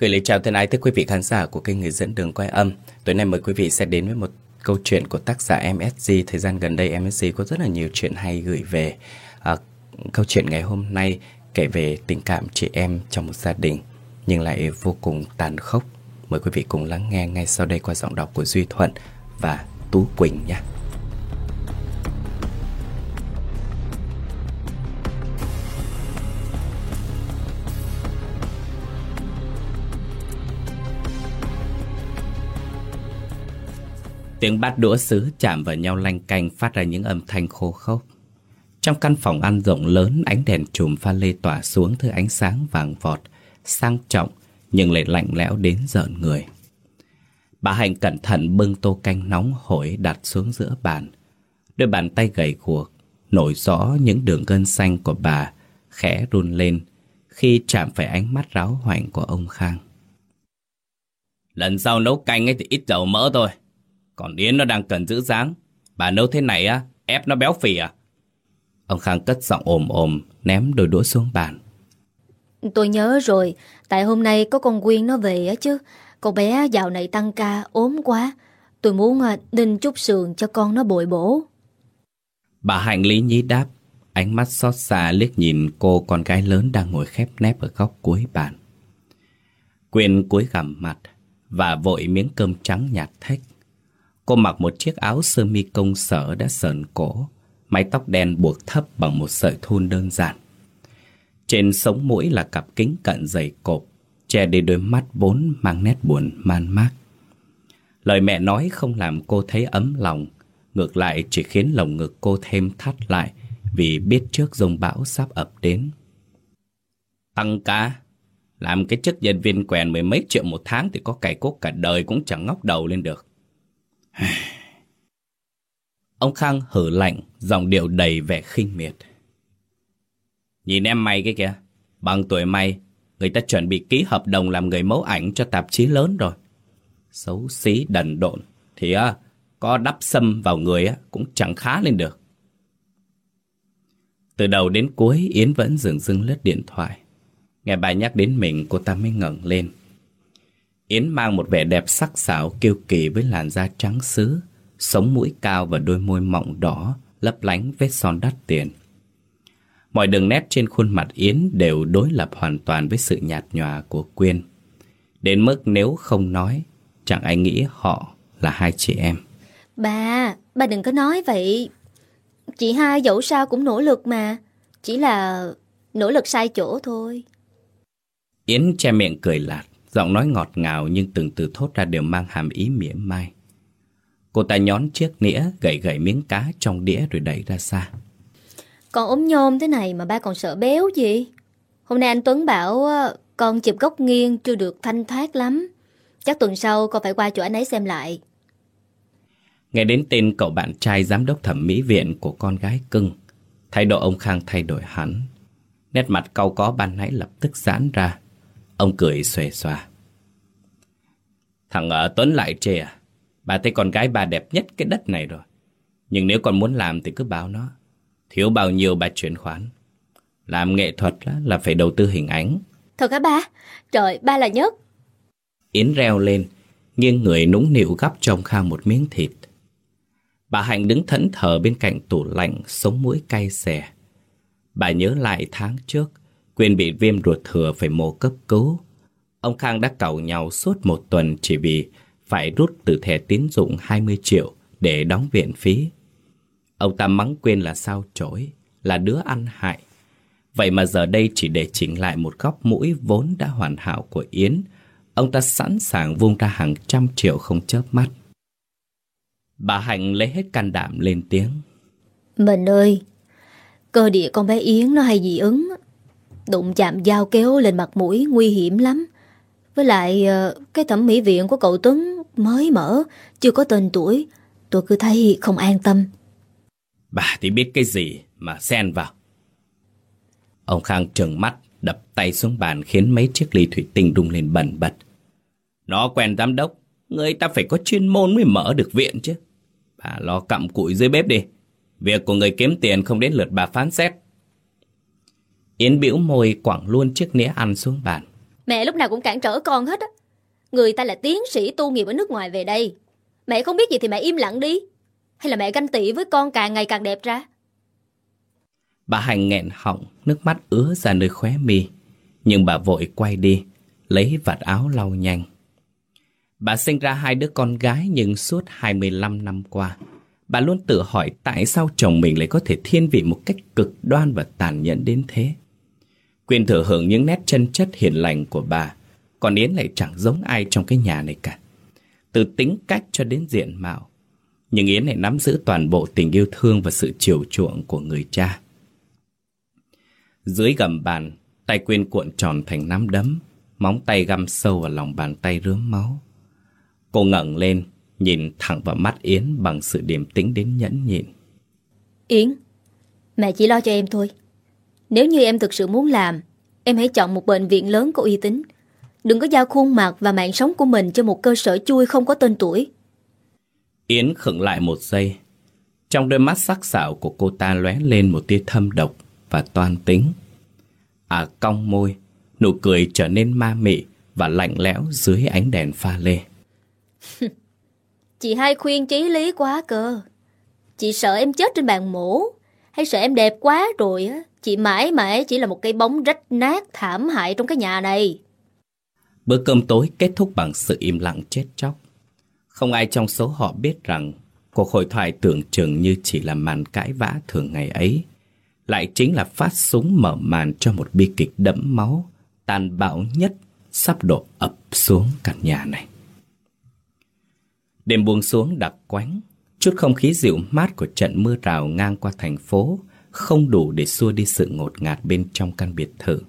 Gửi lời chào thân ái tới quý vị khán giả của kênh Người dẫn đường quay âm. Tối nay mời quý vị sẽ đến với một câu chuyện của tác giả MSG. Thời gian gần đây MSG có rất là nhiều chuyện hay gửi về. À, câu chuyện ngày hôm nay kể về tình cảm chị em trong một gia đình nhưng lại vô cùng tàn khốc. Mời quý vị cùng lắng nghe ngay sau đây qua giọng đọc của Duy Thuận và Tú Quỳnh nhé. Tiếng bát đũa sứ chạm vào nhau lanh canh phát ra những âm thanh khô khốc. Trong căn phòng ăn rộng lớn, ánh đèn chùm pha lê tỏa xuống thứ ánh sáng vàng vọt, sang trọng nhưng lại lạnh lẽo đến giận người. Bà hạnh cẩn thận bưng tô canh nóng hổi đặt xuống giữa bàn. Đôi bàn tay gầy guộc, nổi rõ những đường gân xanh của bà, khẽ run lên khi chạm phải ánh mắt ráo hoảnh của ông Khang. Lần sau nấu canh ấy thì ít dầu mỡ thôi. Còn Yến nó đang cần giữ dáng. Bà nấu thế này á, ép nó béo phì à? Ông Khang cất giọng ồm ồm, ném đôi đũa xuống bàn. Tôi nhớ rồi, tại hôm nay có con Quyên nó về á chứ. Con bé dạo này tăng ca, ốm quá. Tôi muốn à, ninh chút sườn cho con nó bội bổ. Bà Hạnh lý nhí đáp, ánh mắt xót xa liếc nhìn cô con gái lớn đang ngồi khép nép ở góc cuối bàn. Quyên cúi gằm mặt và vội miếng cơm trắng nhạt thách. Cô mặc một chiếc áo sơ mi công sở đã sờn cổ, mái tóc đen buộc thấp bằng một sợi thun đơn giản. Trên sống mũi là cặp kính cận dày cộp, che đi đôi mắt vốn mang nét buồn man mác. Lời mẹ nói không làm cô thấy ấm lòng, ngược lại chỉ khiến lồng ngực cô thêm thắt lại vì biết trước dông bão sắp ập đến. Tăng ca, làm cái chức nhân viên quèn mười mấy triệu một tháng thì có cày cốt cả đời cũng chẳng ngóc đầu lên được. Ông Khang hử lạnh, giọng điệu đầy vẻ khinh miệt. Nhìn em mày cái kìa, bằng tuổi mày, người ta chuẩn bị ký hợp đồng làm người mẫu ảnh cho tạp chí lớn rồi. Xấu xí đần độn, thì á, có đắp sâm vào người á, cũng chẳng khá lên được. Từ đầu đến cuối, Yến vẫn dừng dưng lướt điện thoại. Nghe bà nhắc đến mình, cô ta mới ngẩng lên. Yến mang một vẻ đẹp sắc sảo kiêu kỳ với làn da trắng sứ, sống mũi cao và đôi môi mọng đỏ, lấp lánh vết son đắt tiền. Mọi đường nét trên khuôn mặt Yến đều đối lập hoàn toàn với sự nhạt nhòa của Quyên. Đến mức nếu không nói, chẳng ai nghĩ họ là hai chị em. Bà, bà đừng có nói vậy. Chị hai dẫu sao cũng nỗ lực mà. Chỉ là nỗ lực sai chỗ thôi. Yến che miệng cười lạt, giọng nói ngọt ngào nhưng từng từ thốt ra đều mang hàm ý mỉa mai. Cô ta nhón chiếc nĩa, gậy gậy miếng cá trong đĩa rồi đẩy ra xa. Con ốm nhôm thế này mà ba còn sợ béo gì? Hôm nay anh Tuấn bảo con chụp góc nghiêng chưa được thanh thoát lắm. Chắc tuần sau con phải qua chỗ anh ấy xem lại. Nghe đến tên cậu bạn trai giám đốc thẩm mỹ viện của con gái cưng, thái độ ông Khang thay đổi hẳn. Nét mặt cau có ban nãy lập tức giãn ra. Ông cười xòe xòa. Thằng ở Tuấn lại chê à? Bà thấy con gái bà đẹp nhất cái đất này rồi. Nhưng nếu còn muốn làm thì cứ bảo nó. Thiếu bao nhiêu bà chuyển khoản. Làm nghệ thuật là phải đầu tư hình ảnh. Thật hả ba? Trời, ba là nhất. Yến reo lên, nghiêng người nũng nịu gắp trong khang một miếng thịt. Bà Hạnh đứng thẫn thờ bên cạnh tủ lạnh, sống mũi cay xè. Bà nhớ lại tháng trước, Quyên bị viêm ruột thừa phải mổ cấp cứu. Ông Khang đã cẩu nhau suốt một tuần chỉ vì phải rút từ thẻ tín dụng 20 triệu để đóng viện phí. Ông ta mắng Quyên là sao chổi, là đứa ăn hại. Vậy mà giờ đây chỉ để chỉnh lại một góc mũi vốn đã hoàn hảo của Yến, ông ta sẵn sàng vung ra hàng trăm triệu không chớp mắt. Bà Hạnh lấy hết can đảm lên tiếng. Mình ơi, cơ địa con bé Yến nó hay dị ứng. Đụng chạm dao kéo lên mặt mũi nguy hiểm lắm. Với lại ờ, cái thẩm mỹ viện của cậu Tuấn mới mở, chưa có tên tuổi. Tôi cứ thấy không an tâm. Bà thì biết cái gì mà xen vào. Ông Khang trừng mắt, đập tay xuống bàn khiến mấy chiếc ly thủy tinh rung lên bẩn bật. Nó quen giám đốc, người ta phải có chuyên môn mới mở được viện chứ. Bà lo cặm cụi dưới bếp đi. Việc của người kiếm tiền không đến lượt bà phán xét. Yến bĩu môi quẳng luôn chiếc nĩa ăn xuống bàn. Mẹ lúc nào cũng cản trở con hết á. Người ta là tiến sĩ tu nghiệp ở nước ngoài về đây. Mẹ không biết gì thì mẹ im lặng đi. Hay là mẹ ganh tị với con càng ngày càng đẹp ra? Bà Hành nghẹn họng, nước mắt ứa ra nơi khóe mi. Nhưng bà vội quay đi, lấy vạt áo lau nhanh. Bà sinh ra hai đứa con gái nhưng suốt 25 năm qua, bà luôn tự hỏi tại sao chồng mình lại có thể thiên vị một cách cực đoan và tàn nhẫn đến thế. Quyên thừa hưởng những nét chân chất hiền lành của bà, còn Yến lại chẳng giống ai trong cái nhà này cả. Từ tính cách cho đến diện mạo. Nhưng Yến lại nắm giữ toàn bộ tình yêu thương và sự chiều chuộng của người cha. Dưới gầm bàn, tay Quyên cuộn tròn thành nắm đấm, móng tay găm sâu vào lòng bàn tay rướm máu. Cô ngẩng lên, nhìn thẳng vào mắt Yến bằng sự điềm tĩnh đến nhẫn nhịn. Yến, mẹ chỉ lo cho em thôi. Nếu như em thực sự muốn làm, em hãy chọn một bệnh viện lớn có uy tín. Đừng có giao khuôn mặt và mạng sống của mình cho một cơ sở chui không có tên tuổi. Yến khựng lại một giây. Trong đôi mắt sắc sảo của cô ta lóe lên một tia thâm độc và toan tính. À cong môi, nụ cười trở nên ma mị và lạnh lẽo dưới ánh đèn pha lê. Chị hai khuyên trí lý quá cơ. Chị sợ em chết trên bàn mổ, hay sợ em đẹp quá rồi á, chị mãi mãi chỉ là một cây bóng rách nát thảm hại trong cái nhà này. Bữa cơm tối kết thúc bằng sự im lặng chết chóc. Không ai trong số họ biết rằng cuộc hội thoại tưởng chừng như chỉ là màn cãi vã thường ngày ấy. Lại chính là phát súng mở màn cho một bi kịch đẫm máu, tàn bạo nhất sắp đổ ập xuống căn nhà này. Đêm buông xuống đặc quánh, chút không khí dịu mát của trận mưa rào ngang qua thành phố không đủ để xua đi sự ngột ngạt bên trong căn biệt thự.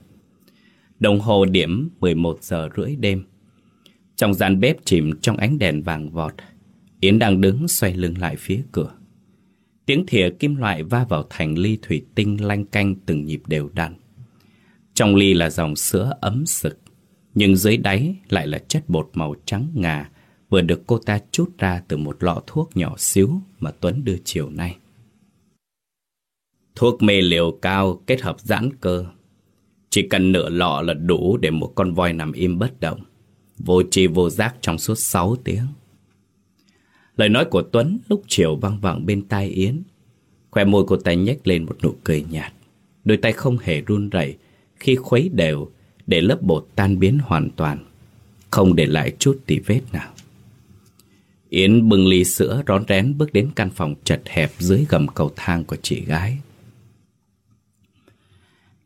Đồng hồ điểm 11 giờ rưỡi đêm. Trong gian bếp chìm trong ánh đèn vàng vọt, Yến đang đứng xoay lưng lại phía cửa. Tiếng thìa kim loại va vào thành ly thủy tinh lanh canh từng nhịp đều đặn. Trong ly là dòng sữa ấm sực, nhưng dưới đáy lại là chất bột màu trắng ngà vừa được cô ta chút ra từ một lọ thuốc nhỏ xíu mà Tuấn đưa chiều nay. Thuốc mê liều cao kết hợp giãn cơ. Chỉ cần nửa lọ là đủ để một con voi nằm im bất động. Vô tri vô giác trong suốt 6 tiếng. Lời nói của Tuấn lúc chiều vang vẳng bên tai Yến. Khoe môi cô ta nhếch lên một nụ cười nhạt. Đôi tay không hề run rẩy khi khuấy đều, để lớp bột tan biến hoàn toàn. Không để lại chút tỉ vết nào. Yến bưng ly sữa rón rén bước đến căn phòng chật hẹp dưới gầm cầu thang của chị gái.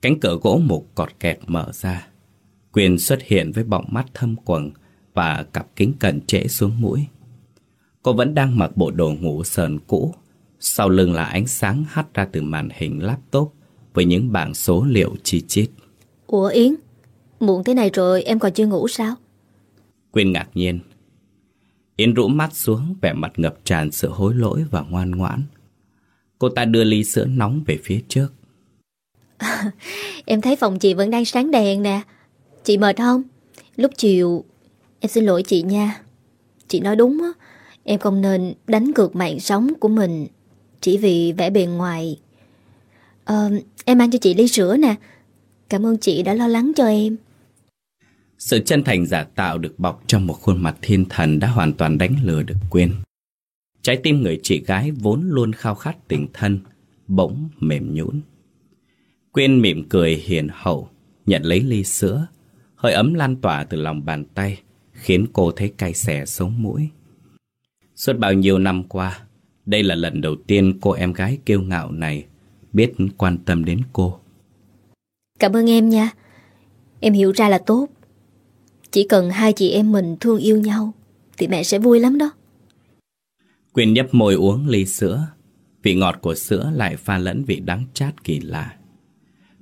Cánh cửa gỗ mục cọt kẹt mở ra. Quyền xuất hiện với bọng mắt thâm quầng và cặp kính cận trễ xuống mũi. Cô vẫn đang mặc bộ đồ ngủ sờn cũ. Sau lưng là ánh sáng hắt ra từ màn hình laptop với những bảng số liệu chi chít. Ủa Yến, muộn thế này rồi em còn chưa ngủ sao? Quyên ngạc nhiên. Yến rũ mắt xuống vẻ mặt ngập tràn sự hối lỗi và ngoan ngoãn. Cô ta đưa ly sữa nóng về phía trước. em thấy phòng chị vẫn đang sáng đèn nè. Chị mệt không? Lúc chiều em xin lỗi chị nha. Chị nói đúng á, em không nên đánh cược mạng sống của mình chỉ vì vẻ bề ngoài. À, em mang cho chị ly sữa nè. Cảm ơn chị đã lo lắng cho em. Sự chân thành giả tạo được bọc trong một khuôn mặt thiên thần đã hoàn toàn đánh lừa được Quyên. Trái tim người chị gái vốn luôn khao khát tình thân, bỗng mềm nhũn. Quyên mỉm cười hiền hậu, nhận lấy ly sữa, hơi ấm lan tỏa từ lòng bàn tay, khiến cô thấy cay xè sống mũi. Suốt bao nhiêu năm qua, đây là lần đầu tiên cô em gái kiêu ngạo này biết quan tâm đến cô. Cảm ơn em nha. Em hiểu ra là tốt. Chỉ cần hai chị em mình thương yêu nhau thì mẹ sẽ vui lắm đó. Quyên nhấp môi uống ly sữa. Vị ngọt của sữa lại pha lẫn vị đắng chát kỳ lạ.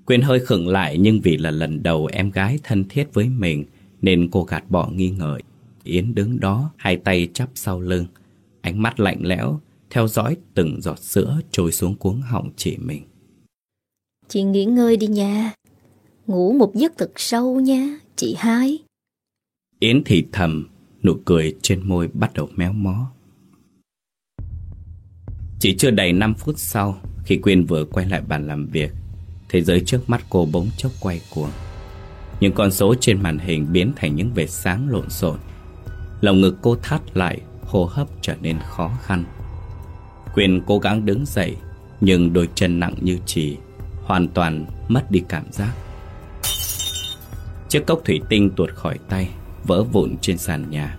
Quyên hơi khựng lại nhưng vì là lần đầu em gái thân thiết với mình nên cô gạt bỏ nghi ngờ. Yến đứng đó, hai tay chắp sau lưng, ánh mắt lạnh lẽo, theo dõi từng giọt sữa trôi xuống cuống họng chị mình. Chị nghỉ ngơi đi nha, ngủ một giấc thật sâu nha, chị hai. Yến thì thầm, nụ cười trên môi bắt đầu méo mó. Chỉ chưa đầy 5 phút sau, khi Quyên vừa quay lại bàn làm việc, thế giới trước mắt cô bỗng chốc quay cuồng. Những con số trên màn hình biến thành những vệt sáng lộn xộn Lòng ngực cô thắt lại Hô hấp trở nên khó khăn Quyên cố gắng đứng dậy Nhưng đôi chân nặng như trì Hoàn toàn mất đi cảm giác Chiếc cốc thủy tinh tuột khỏi tay Vỡ vụn trên sàn nhà.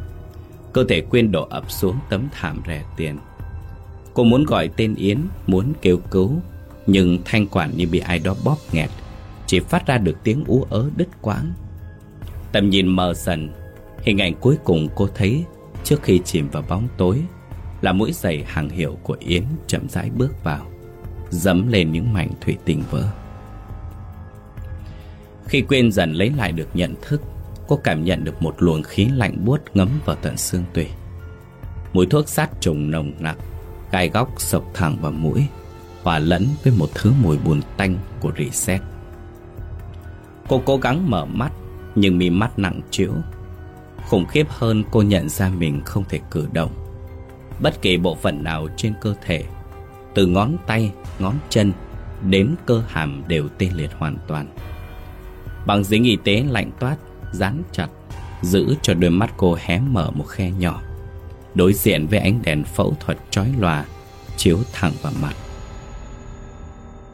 Cơ thể Quyên đổ ập xuống tấm thảm rẻ tiền. Cô muốn gọi tên Yến, Muốn kêu cứu, Nhưng thanh quản như bị ai đó bóp nghẹt, Chỉ phát ra được tiếng ú ớ đứt quãng. Tầm nhìn mờ dần Hình ảnh cuối cùng cô thấy Trước khi chìm vào bóng tối Là mũi giày hàng hiệu của Yến chậm rãi bước vào, Dẫm lên những mảnh thủy tinh vỡ. Khi Quyên dần lấy lại được nhận thức Cô cảm nhận được một luồng khí lạnh buốt ngấm vào tận xương tủy. Mùi thuốc sát trùng nồng nặc Gai góc sộc thẳng vào mũi Hòa lẫn với một thứ mùi buồn tanh của rỉ sét. Cô cố gắng mở mắt Nhưng mi mắt nặng trĩu. Khủng khiếp hơn cô nhận ra mình không thể cử động. Bất kỳ bộ phận nào trên cơ thể Từ ngón tay, ngón chân Đến cơ hàm đều tê liệt hoàn toàn. Bằng dính y tế lạnh toát Dán chặt, Giữ cho đôi mắt cô hé mở một khe nhỏ. Đối diện với ánh đèn phẫu thuật chói lòa, Chiếu thẳng vào mặt.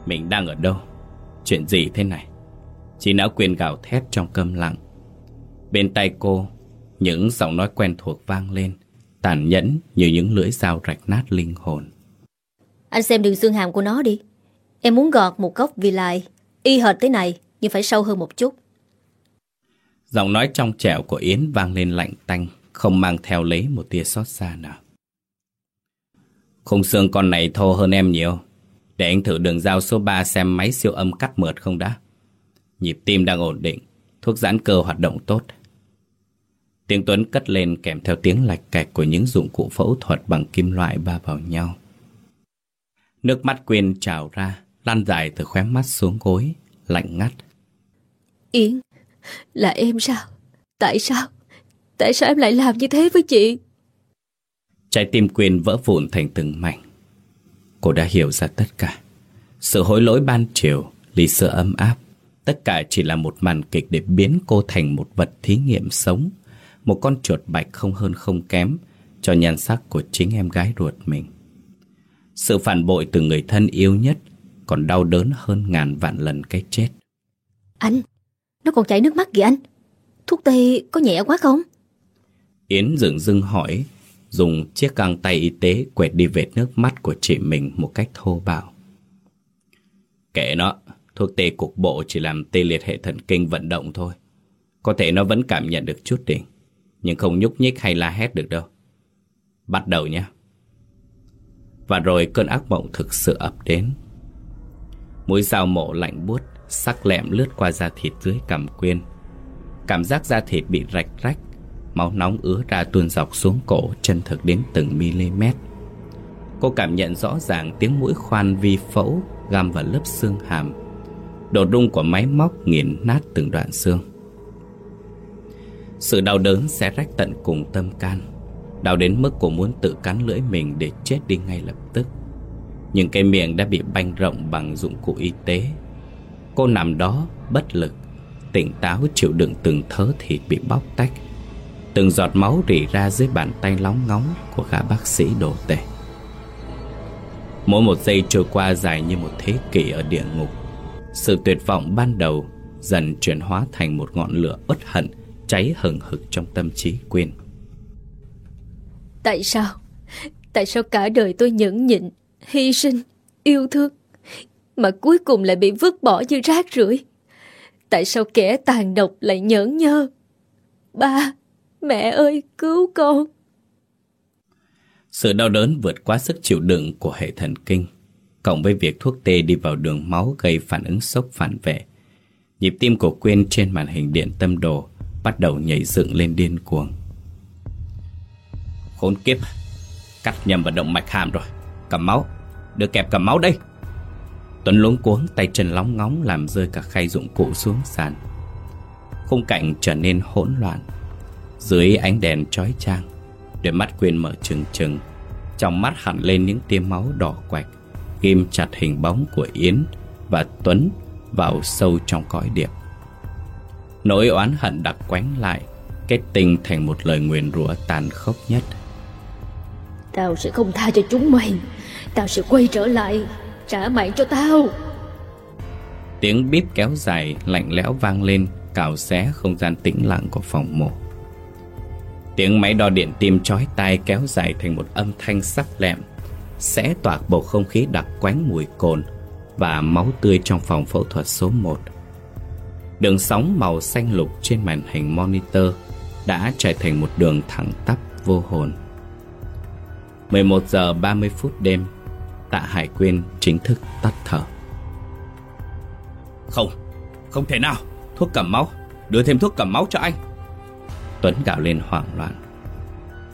Mình đang ở đâu? Chuyện gì thế này? Chị não quyền gào thét trong câm lặng. Bên tay cô, những giọng nói quen thuộc vang lên, Tàn nhẫn như những lưỡi dao rạch nát linh hồn. Anh xem đường xương hàm của nó đi. Em muốn gọt một góc vì lại Y hệt thế này, Nhưng phải sâu hơn một chút. Giọng nói trong trẻo của Yến vang lên lạnh tanh Không mang theo lấy một tia xót xa nào Khung xương con này thô hơn em nhiều Để anh thử đường dao số 3 xem máy siêu âm cắt mượt không đã Nhịp tim đang ổn định Thuốc giãn cơ hoạt động tốt Tiếng Tuấn cất lên kèm theo tiếng lạch cạch của những dụng cụ phẫu thuật bằng kim loại ba vào nhau. Nước mắt Quyên trào ra, lan dài từ khóe mắt xuống gối, lạnh ngắt. Yến, là em sao? Tại sao? Tại sao em lại làm như thế với chị? Trái tim Quyên vỡ vụn thành từng mảnh. Cô đã hiểu ra tất cả. Sự hối lỗi ban chiều, ly sữa ấm áp, tất cả chỉ là một màn kịch để biến cô thành một vật thí nghiệm sống một con chuột bạch không hơn không kém cho nhan sắc của chính em gái ruột mình. Sự phản bội từ người thân yêu nhất còn đau đớn hơn ngàn vạn lần cái chết. Anh, nó còn chảy nước mắt kìa anh. Thuốc tê có nhẹ quá không? Yến dừng dưng hỏi, dùng chiếc găng tay y tế quẹt đi vệt nước mắt của chị mình một cách thô bạo. Kệ nó, thuốc tê cục bộ chỉ làm tê liệt hệ thần kinh vận động thôi. Có thể nó vẫn cảm nhận được chút đỉnh. Nhưng không nhúc nhích hay la hét được đâu Bắt đầu nhé Và rồi cơn ác mộng thực sự ập đến Mũi dao mổ lạnh buốt Sắc lẹm lướt qua da thịt dưới cằm quyên. Cảm giác da thịt bị rạch rách, Máu nóng ứa ra tuôn dọc xuống cổ Chân thực đến từng mm Cô cảm nhận rõ ràng tiếng mũi khoan vi phẫu Găm vào lớp xương hàm. Độ rung của máy móc nghiền nát từng đoạn xương. Sự đau đớn sẽ rách tận cùng tâm can, Đau đến mức cô muốn tự cắn lưỡi mình để chết đi ngay lập tức. Nhưng cái miệng đã bị banh rộng bằng dụng cụ y tế. Cô nằm đó bất lực. Tỉnh táo chịu đựng từng thớ thịt bị bóc tách. Từng giọt máu rỉ ra dưới bàn tay lóng ngóng của gã bác sĩ đồ tệ Mỗi một giây trôi qua dài như một thế kỷ ở địa ngục. Sự tuyệt vọng ban đầu dần chuyển hóa thành một ngọn lửa uất hận cháy hừng hực trong tâm trí Quyên. Tại sao? Tại sao cả đời tôi nhẫn nhịn, hy sinh, yêu thương, mà cuối cùng lại bị vứt bỏ như rác rưởi? Tại sao kẻ tàn độc lại nhẫn nhơ? Ba, mẹ ơi, cứu con! Sự đau đớn vượt quá sức chịu đựng của hệ thần kinh, cộng với việc thuốc tê đi vào đường máu gây phản ứng sốc phản vệ. Nhịp tim của Quyên trên màn hình điện tâm đồ bắt đầu nhảy dựng lên điên cuồng. Khốn kiếp, cắt nhầm vào động mạch hàm rồi, cầm máu, đưa kẹp cầm máu đây. Tuấn luống cuống tay chân lóng ngóng làm rơi cả khay dụng cụ xuống sàn. Khung cảnh trở nên hỗn loạn. Dưới ánh đèn chói chang, đôi mắt quyền mở trừng trừng, trong mắt hẳn lên những tia máu đỏ quạch, ghim chặt hình bóng của Yến và Tuấn vào sâu trong cõi điệp. Nỗi oán hận đặc quánh lại Kết tình thành một lời nguyền rủa tàn khốc nhất Tao sẽ không tha cho chúng mày Tao sẽ quay trở lại Trả mạng cho tao. Tiếng bíp kéo dài, lạnh lẽo vang lên, Cào xé không gian tĩnh lặng của phòng mổ Tiếng máy đo điện tim chói tai kéo dài thành một âm thanh sắc lẹm, Xé toạc bầu không khí đặc quánh mùi cồn Và máu tươi trong phòng phẫu thuật số 1 Đường sóng màu xanh lục trên màn hình monitor Đã trở thành một đường thẳng tắp vô hồn. 11 giờ 30 phút đêm Tạ Hải Quyên chính thức tắt thở. Không, không thể nào. Thuốc cầm máu, đưa thêm thuốc cầm máu cho anh. Tuấn gào lên hoảng loạn.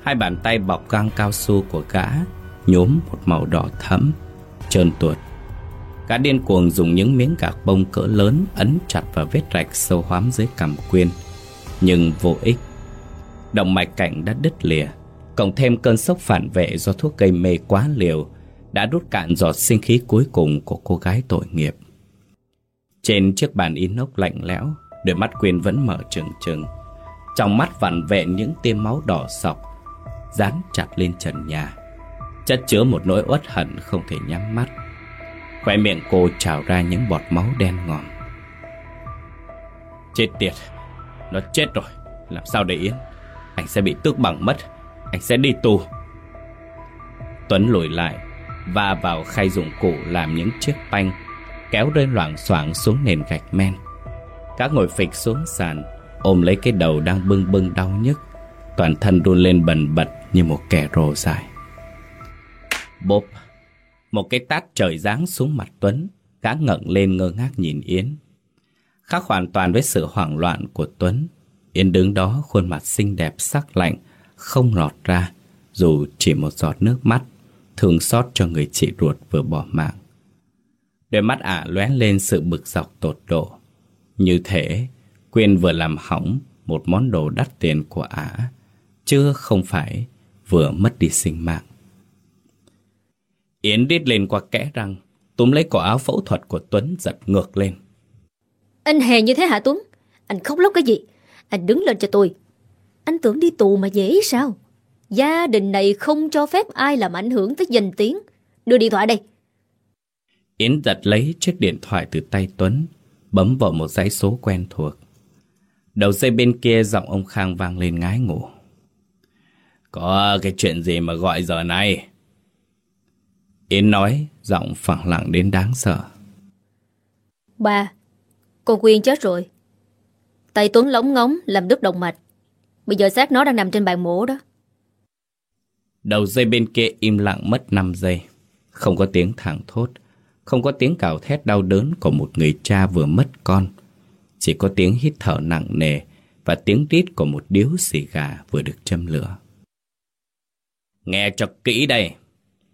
Hai bàn tay bọc găng cao su của gã Nhốm một màu đỏ thẫm Trơn tuột. Gã điên cuồng dùng những miếng gạc bông cỡ lớn Ấn chặt vào vết rạch sâu hoắm dưới cằm quyên. Nhưng vô ích. Động mạch cảnh đã đứt lìa. Cộng thêm cơn sốc phản vệ do thuốc gây mê quá liều đã rút cạn giọt sinh khí cuối cùng của cô gái tội nghiệp. Trên chiếc bàn inox lạnh lẽo, Đôi mắt Quyên vẫn mở trừng trừng. Trong mắt vặn vẹn những tia máu đỏ sọc, Dán chặt lên trần nhà. Chất chứa một nỗi uất hận không thể nhắm mắt. Khỏe miệng cô trào ra những bọt máu đen ngòm. Chết tiệt, Nó chết rồi, Làm sao để yên? Anh sẽ bị tước bằng mất, Anh sẽ đi tù. Tuấn lùi lại và vào khay dụng cụ làm những chiếc banh, Kéo rơi loảng xoảng xuống nền gạch men. Các ngồi phịch xuống sàn, Ôm lấy cái đầu đang bưng bưng đau nhức, Toàn thân run lên bần bật như một kẻ rồ dài Bốp Một cái tát trời giáng xuống mặt Tuấn, Gã ngẩng lên ngơ ngác nhìn Yến. Khác hoàn toàn với sự hoảng loạn của Tuấn, Yến đứng đó khuôn mặt xinh đẹp, sắc lạnh, Không lọt ra, Dù chỉ một giọt nước mắt. Thương xót cho người chị ruột vừa bỏ mạng. Đôi mắt ả lóe lên sự bực dọc tột độ. Như thế, Quyên vừa làm hỏng Một món đồ đắt tiền của ả, Chứ không phải vừa mất đi sinh mạng. Yến đít lên qua kẽ răng, Túm lấy cổ áo phẫu thuật của Tuấn giật ngược lên. Anh hề như thế hả Tuấn? Anh khóc lóc cái gì? Anh đứng lên cho tôi. Anh tưởng đi tù mà dễ sao? Gia đình này không cho phép ai làm ảnh hưởng tới danh tiếng. Đưa điện thoại đây. Yến giật lấy chiếc điện thoại từ tay Tuấn Bấm vào một dãy số quen thuộc. Đầu dây bên kia giọng ông Khang vang lên ngái ngủ. Có cái chuyện gì mà gọi giờ này? Yến nói Giọng phẳng lặng đến đáng sợ. Ba Con Quyên chết rồi. Tay Tuấn lóng ngóng làm đứt động mạch. Bây giờ xác nó đang nằm trên bàn mổ đó Đầu dây bên kia im lặng mất 5 giây. Không có tiếng thẳng thốt, Không có tiếng cào thét đau đớn của một người cha vừa mất con. Chỉ có tiếng hít thở nặng nề Và tiếng rít của một điếu xì gà vừa được châm lửa. Nghe cho kỹ đây,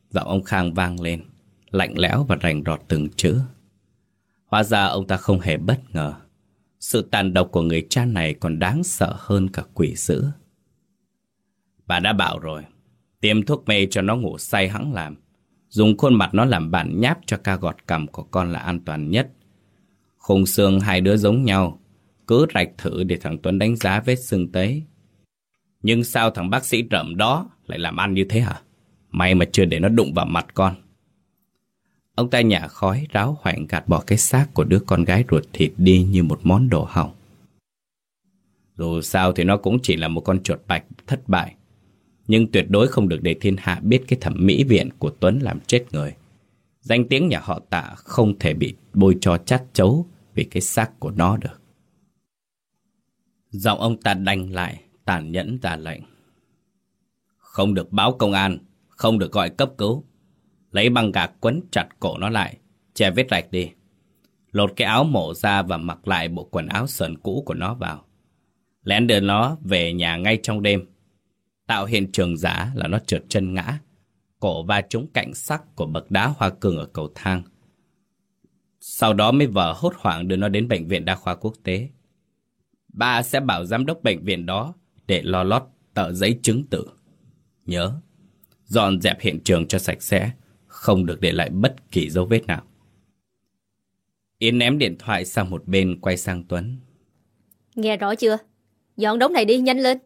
Giọng ông Khang vang lên, Lạnh lẽo và rành rọt từng chữ. Hóa ra ông ta không hề bất ngờ. Sự tàn độc của người cha này còn đáng sợ hơn cả quỷ dữ. Bà đã bảo rồi Tiêm thuốc mê cho nó ngủ say hắng làm. Dùng khuôn mặt nó làm bản nháp cho ca gọt cầm của con là an toàn nhất. Khung xương hai đứa giống nhau. Cứ rạch thử để thằng Tuấn đánh giá vết xương tấy Nhưng sao thằng bác sĩ rậm đó lại làm ăn như thế hả? May mà chưa để nó đụng vào mặt con. Ông ta nhả khói ráo hoảng gạt bỏ cái xác của đứa con gái ruột thịt đi như một món đồ hỏng. Dù sao thì nó cũng chỉ là một con chuột bạch thất bại nhưng tuyệt đối không được để thiên hạ biết cái thẩm mỹ viện của Tuấn làm chết người. Danh tiếng nhà họ tạ không thể bị bôi cho chát chấu vì cái xác của nó được. Giọng ông ta đành lại, tàn nhẫn ra lệnh. Không được báo công an, không được gọi cấp cứu. Lấy băng gạc quấn chặt cổ nó lại, che vết rạch đi. Lột cái áo mổ ra và mặc lại bộ quần áo sờn cũ của nó vào. Lén đưa nó về nhà ngay trong đêm tạo hiện trường giả là nó trượt chân ngã, cổ va trúng cạnh sắc của bậc đá hoa cương ở cầu thang. Sau đó mới vợ hốt hoảng đưa nó đến bệnh viện đa khoa quốc tế. Ba sẽ bảo giám đốc bệnh viện đó để lo lót tờ giấy chứng tử. Nhớ, dọn dẹp hiện trường cho sạch sẽ, không được để lại bất kỳ dấu vết nào. Yến ném điện thoại sang một bên quay sang Tuấn. Nghe rõ chưa? Dọn đống này đi, nhanh lên.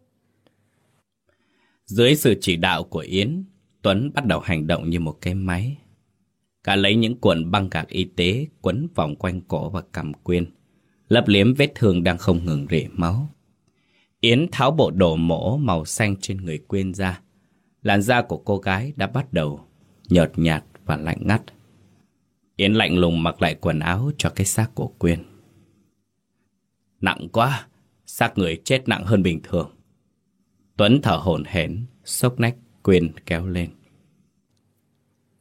Dưới sự chỉ đạo của Yến, Tuấn bắt đầu hành động như một cái máy. Cả lấy những cuộn băng gạc y tế quấn vòng quanh cổ và cầm quyên, lấp liếm vết thương đang không ngừng rỉ máu. Yến tháo bộ đồ mổ màu xanh trên người quyên ra. Làn da của cô gái đã bắt đầu nhợt nhạt và lạnh ngắt. Yến lạnh lùng mặc lại quần áo cho cái xác của quyên. Nặng quá, xác người chết nặng hơn bình thường. Tuấn thở hổn hển, sốc nách quyên kéo lên.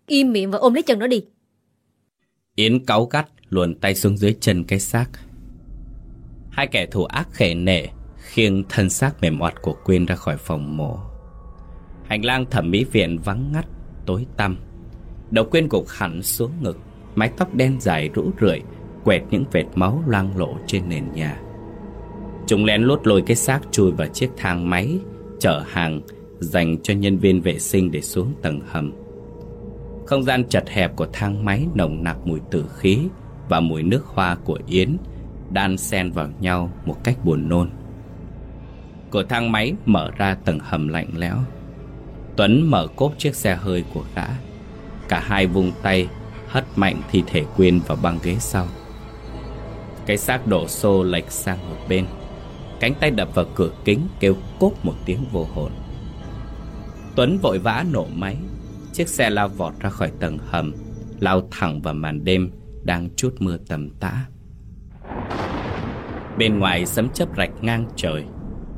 Im miệng và ôm lấy chân nó đi. Yến cáu gắt luồn tay xuống dưới chân cái xác. Hai kẻ thù ác khệ nệ khiêng thân xác mềm oặt của Quyên ra khỏi phòng mổ. Hành lang thẩm mỹ viện vắng ngắt, tối tăm. Đầu Quyên gục hẳn xuống ngực, mái tóc đen dài rũ rượi, quẹt những vệt máu loang lộ trên nền nhà. Chúng lén lút lôi cái xác chui vào chiếc thang máy, chở hàng dành cho nhân viên vệ sinh để xuống tầng hầm. Không gian chật hẹp của thang máy nồng nặc mùi tử khí và mùi nước hoa của Yến đan xen vào nhau một cách buồn nôn. Cửa thang máy mở ra tầng hầm lạnh lẽo. Tuấn mở cốp chiếc xe hơi của gã. Cả hai vung tay, hất mạnh thi thể Quyên vào băng ghế sau. Cái xác đổ xô lệch sang một bên. Cánh tay đập vào cửa kính kêu cốt một tiếng vô hồn. Tuấn vội vã nổ máy. Chiếc xe lao vọt ra khỏi tầng hầm, Lao thẳng vào màn đêm Đang chút mưa tầm tã. Bên ngoài sấm chớp rạch ngang trời,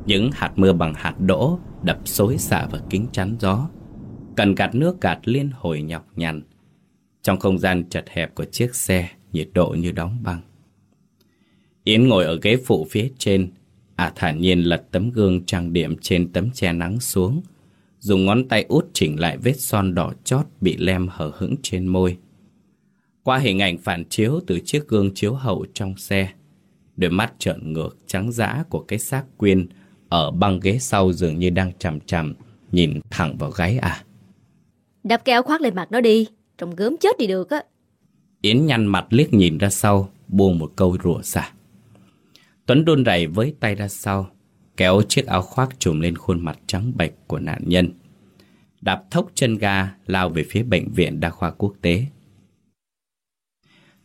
Những hạt mưa bằng hạt đỗ Đập xối xả vào kính chắn gió, Cần gạt nước gạt liên hồi nhọc nhằn. Trong không gian chật hẹp của chiếc xe, Nhiệt độ như đóng băng. Yến ngồi ở ghế phụ phía trên À thản nhiên lật tấm gương trang điểm trên tấm che nắng xuống dùng ngón tay út chỉnh lại vết son đỏ chót bị lem hở hững trên môi. Qua hình ảnh phản chiếu từ chiếc gương chiếu hậu trong xe, đôi mắt trợn ngược trắng dã của cái xác quyên ở băng ghế sau dường như đang chằm chằm nhìn thẳng vào gáy à. Đập cái áo khoác lên mặt nó đi, trông gớm chết đi được á. Yến nhăn mặt liếc nhìn ra sau, buông một câu rủa xả. Tuấn đôn rẩy với tay ra sau, kéo chiếc áo khoác trùm lên khuôn mặt trắng bệch của nạn nhân. Đạp thốc chân ga lao về phía bệnh viện đa khoa quốc tế.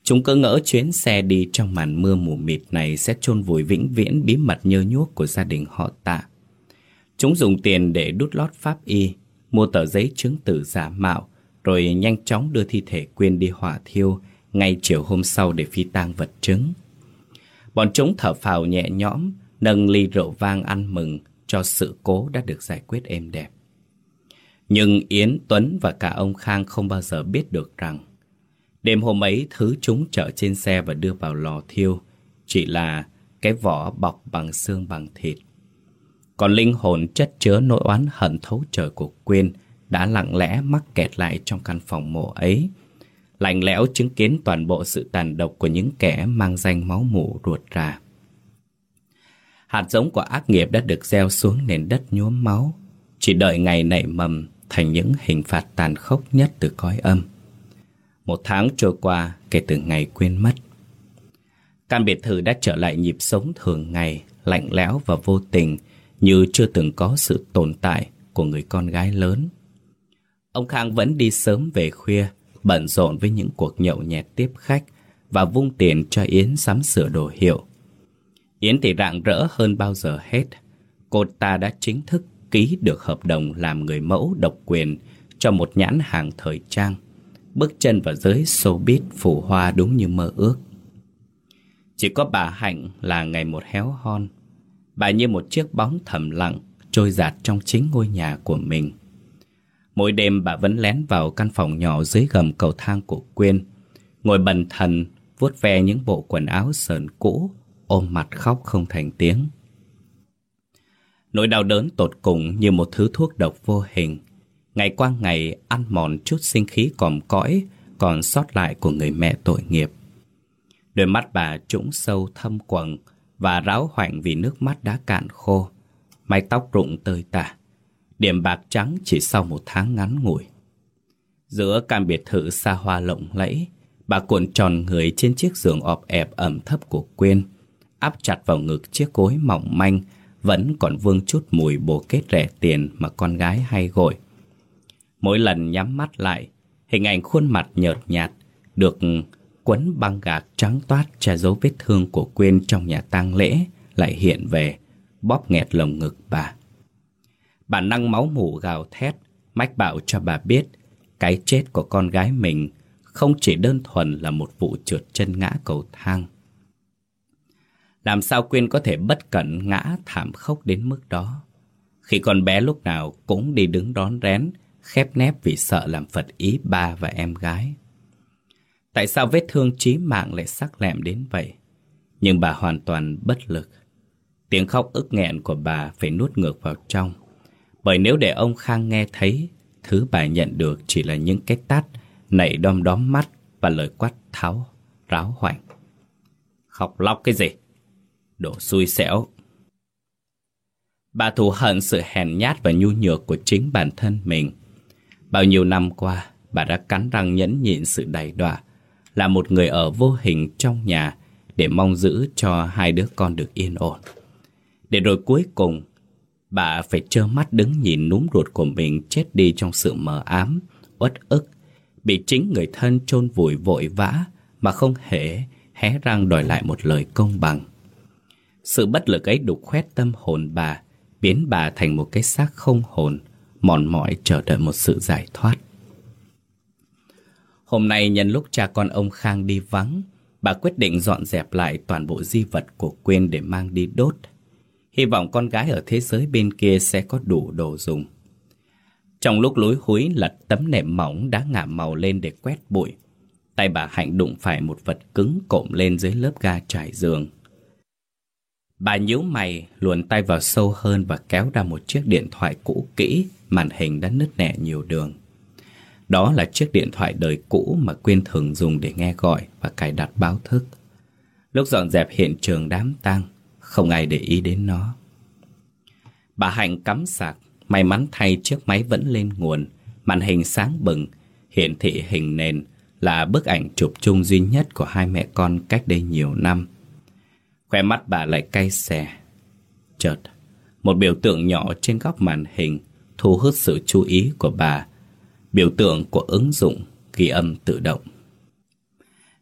Chúng cứ ngỡ chuyến xe đi trong màn mưa mù mịt này sẽ chôn vùi vĩnh viễn bí mật nhơ nhuốc của gia đình họ tạ. Chúng dùng tiền để đút lót pháp y, mua tờ giấy chứng tử giả mạo, rồi nhanh chóng đưa thi thể Quyên đi hỏa thiêu ngay chiều hôm sau để phi tang vật chứng. Bọn chúng thở phào nhẹ nhõm, nâng ly rượu vang ăn mừng cho sự cố đã được giải quyết êm đẹp. Nhưng Yến, Tuấn và cả ông Khang không bao giờ biết được rằng đêm hôm ấy thứ chúng chở trên xe và đưa vào lò thiêu chỉ là cái vỏ bọc bằng xương bằng thịt. Còn linh hồn chất chứa nỗi oán hận thấu trời của Quyên đã lặng lẽ mắc kẹt lại trong căn phòng mộ ấy, lạnh lẽo chứng kiến toàn bộ sự tàn độc của những kẻ mang danh máu mủ ruột rà. Hạt giống của ác nghiệp đã được gieo xuống nền đất nhuốm máu, chỉ đợi ngày nảy mầm thành những hình phạt tàn khốc nhất từ cõi âm. Một tháng trôi qua kể từ ngày quên mất. Căn biệt thự đã trở lại nhịp sống thường ngày, lạnh lẽo và vô tình, như chưa từng có sự tồn tại của người con gái lớn. Ông Khang vẫn đi sớm về khuya, bận rộn với những cuộc nhậu nhẹt tiếp khách và vung tiền cho Yến sắm sửa đồ hiệu. Yến thì rạng rỡ hơn bao giờ hết. Cô ta đã chính thức ký được hợp đồng làm người mẫu độc quyền cho một nhãn hàng thời trang. Bước chân vào giới showbiz phủ hoa đúng như mơ ước. Chỉ có bà Hạnh là ngày một héo hon. Bà như một chiếc bóng thầm lặng trôi giạt trong chính ngôi nhà của mình. Mỗi đêm bà vẫn lén vào căn phòng nhỏ dưới gầm cầu thang của Quyên, ngồi bần thần vuốt ve những bộ quần áo sờn cũ ôm mặt khóc không thành tiếng. Nỗi đau đớn tột cùng như một thứ thuốc độc vô hình, ngày qua ngày ăn mòn chút sinh khí còm cõi còn sót lại của người mẹ tội nghiệp. Đôi mắt bà trũng sâu thâm quầng và ráo hoảng vì nước mắt đã cạn khô, mái tóc rụng tơi tả, điểm bạc trắng chỉ sau một tháng ngắn ngủi. Giữa căn biệt thự xa hoa lộng lẫy, bà cuộn tròn người trên chiếc giường ọp ẹp ẩm thấp của Quyên, áp chặt vào ngực chiếc gối mỏng manh, vẫn còn vương chút mùi bồ kết rẻ tiền mà con gái hay gọi Mỗi lần nhắm mắt lại, hình ảnh khuôn mặt nhợt nhạt, được quấn băng gạc trắng toát che dấu vết thương của Quyên trong nhà tang lễ lại hiện về, bóp nghẹt lồng ngực bà bà năng máu mủ gào thét, mách bảo cho bà biết cái chết của con gái mình không chỉ đơn thuần là một vụ trượt chân ngã cầu thang. Làm sao Quyên có thể bất cẩn ngã thảm khốc đến mức đó? Khi con bé lúc nào cũng đi đứng đón rén, khép nép vì sợ làm phật ý ba và em gái. Tại sao vết thương chí mạng lại sắc lẹm đến vậy? Nhưng bà hoàn toàn bất lực. Tiếng khóc ức nghẹn của bà phải nuốt ngược vào trong. Bởi nếu để ông Khang nghe thấy, thứ bà nhận được chỉ là những cái tát nảy đom đóm mắt và lời quát tháo, ráo hoảnh. Khóc lóc cái gì? Đồ xui xẻo. Bà thù hận sự hèn nhát và nhu nhược của chính bản thân mình. Bao nhiêu năm qua, bà đã cắn răng nhẫn nhịn sự đầy đọa, là một người ở vô hình trong nhà để mong giữ cho hai đứa con được yên ổn. Để rồi cuối cùng, bà phải trơ mắt đứng nhìn núm ruột của mình chết đi trong sự mờ ám, uất ức, bị chính người thân chôn vùi vội vã mà không hề hé răng đòi lại một lời công bằng. Sự bất lực ấy đục khoét tâm hồn bà, biến bà thành một cái xác không hồn, mòn mỏi chờ đợi một sự giải thoát. Hôm nay nhân lúc cha con ông Khang đi vắng, bà quyết định dọn dẹp lại toàn bộ di vật của Quyên để mang đi đốt. Hy vọng con gái ở thế giới bên kia sẽ có đủ đồ dùng. Trong lúc lối húi lật tấm nệm mỏng đã ngả màu lên để quét bụi, tay bà Hạnh đụng phải một vật cứng cộm lên dưới lớp ga trải giường. Bà nhíu mày, luồn tay vào sâu hơn và kéo ra một chiếc điện thoại cũ kỹ, màn hình đã nứt nẻ nhiều đường. Đó là chiếc điện thoại đời cũ mà Quyên thường dùng để nghe gọi và cài đặt báo thức. Lúc dọn dẹp hiện trường đám tang, không ai để ý đến nó. Bà Hạnh cắm sạc, may mắn thay chiếc máy vẫn lên nguồn, màn hình sáng bừng, hiển thị hình nền là bức ảnh chụp chung duy nhất của hai mẹ con cách đây nhiều năm. Khoe mắt bà lại cay xè. Chợt, một biểu tượng nhỏ trên góc màn hình thu hút sự chú ý của bà biểu tượng của ứng dụng ghi âm tự động.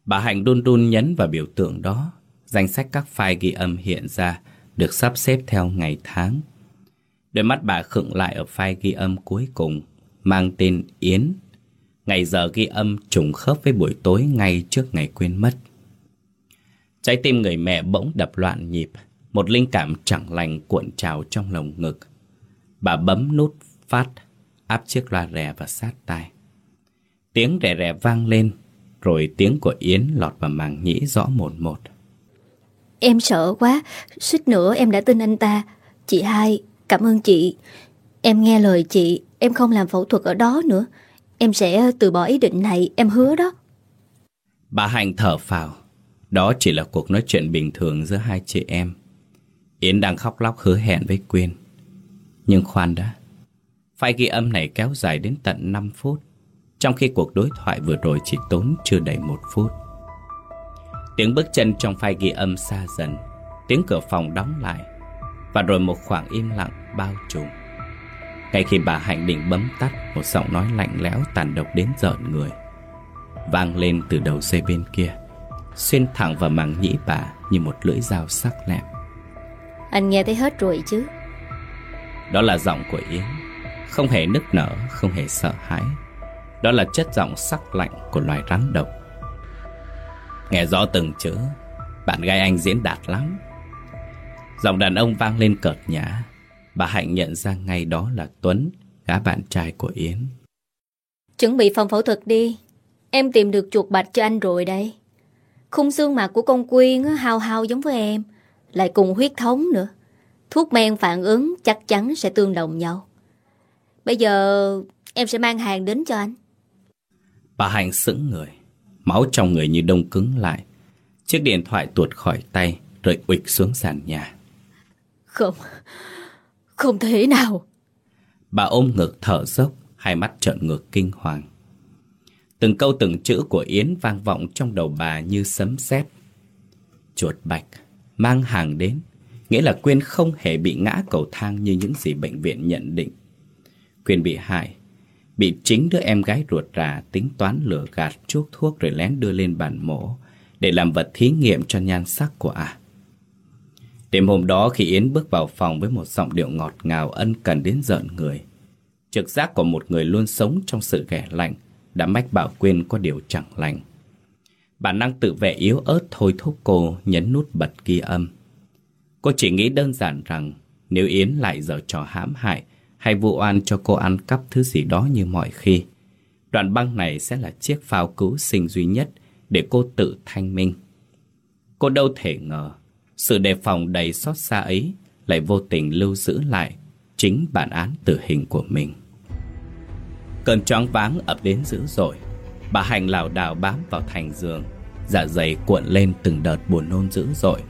Bà Hạnh đun đun nhấn vào biểu tượng đó, danh sách các file ghi âm hiện ra được sắp xếp theo ngày tháng. Đôi mắt bà khựng lại ở file ghi âm cuối cùng, mang tên Yến. Ngày giờ ghi âm trùng khớp với buổi tối ngay trước ngày quên mất. Trái tim người mẹ bỗng đập loạn nhịp, một linh cảm chẳng lành cuộn trào trong lồng ngực. Bà bấm nút phát áp chiếc loa rè và sát tai. Tiếng rè rè vang lên, rồi tiếng của Yến lọt vào màng nhĩ rõ một một. Em sợ quá, suýt nữa em đã tin anh ta. Chị hai, cảm ơn chị. Em nghe lời chị, em không làm phẫu thuật ở đó nữa. Em sẽ ờ, từ bỏ ý định này, em hứa đó. Bà Hạnh thở phào. Đó chỉ là cuộc nói chuyện bình thường giữa hai chị em. Yến đang khóc lóc hứa hẹn với Quyên. Nhưng khoan đã, File ghi âm này kéo dài đến tận 5 phút Trong khi cuộc đối thoại vừa rồi chỉ tốn chưa đầy một phút Tiếng bước chân trong file ghi âm xa dần. Tiếng cửa phòng đóng lại. Và rồi một khoảng im lặng bao trùm. Ngay khi bà Hạnh định bấm tắt Một giọng nói lạnh lẽo tàn độc đến giận người Vang lên từ đầu dây bên kia Xuyên thẳng vào màng nhĩ bà Như một lưỡi dao sắc lẹm. Anh nghe thấy hết rồi chứ? Đó là giọng của Yến. Không hề nức nở, không hề sợ hãi. Đó là chất giọng sắc lạnh của loài rắn độc Nghe rõ từng chữ Bạn gái anh diễn đạt lắm. Giọng đàn ông vang lên cợt nhã Bà Hạnh nhận ra ngay đó là Tuấn Gã bạn trai của Yến. Chuẩn bị phòng phẫu thuật đi. Em tìm được chuột bạch cho anh rồi đây. Khung xương mặt của con Quyên hao hao giống với em. Lại cùng huyết thống nữa. Thuốc men phản ứng chắc chắn sẽ tương đồng nhau. Bây giờ em sẽ mang hàng đến cho anh. Bà Hạnh sững người, máu trong người như đông cứng lại. Chiếc điện thoại tuột khỏi tay, rồi ụt xuống sàn nhà. Không, không thể nào. Bà ôm ngực thở dốc, hai mắt trợn ngược kinh hoàng. Từng câu từng chữ của Yến vang vọng trong đầu bà như sấm sét. Chuột bạch, mang hàng đến, nghĩa là Quyên không hề bị ngã cầu thang như những gì bệnh viện nhận định. Quyên bị hại, bị chính đứa em gái ruột rà tính toán lừa gạt chuốc thuốc rồi lén đưa lên bàn mổ để làm vật thí nghiệm cho nhan sắc của à. Đêm hôm đó khi Yến bước vào phòng với một giọng điệu ngọt ngào ân cần đến giận người, trực giác của một người luôn sống trong sự ghẻ lạnh đã mách bảo quên có điều chẳng lành. Bản năng tự vệ yếu ớt thôi thúc cô nhấn nút bật ghi âm. Cô chỉ nghĩ đơn giản rằng nếu Yến lại giờ trò hãm hại hay vụ oan cho cô ăn cắp thứ gì đó như mọi khi, đoạn băng này sẽ là chiếc phao cứu sinh duy nhất để cô tự thanh minh. Cô đâu thể ngờ sự đề phòng đầy xót xa ấy lại vô tình lưu giữ lại chính bản án tử hình của mình. Cơn choáng váng ập đến dữ dội. Bà Hành lảo đảo bám vào thành giường, dạ dày cuộn lên từng đợt buồn nôn dữ dội.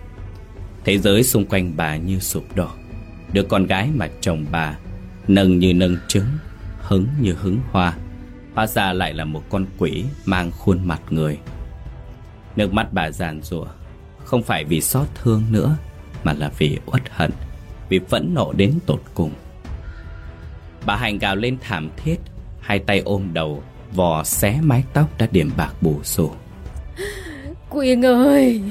Thế giới xung quanh bà như sụp đổ. Đứa con gái mà chồng bà nâng như nâng trứng, hứng như hứng hoa. Hóa ra lại là một con quỷ mang khuôn mặt người. Nước mắt bà giàn rủa không phải vì xót thương nữa, mà là vì uất hận, vì phẫn nộ đến tột cùng. Bà Hành gào lên thảm thiết, hai tay ôm đầu, vò xé mái tóc đã điểm bạc bù xù. Quyên ơi,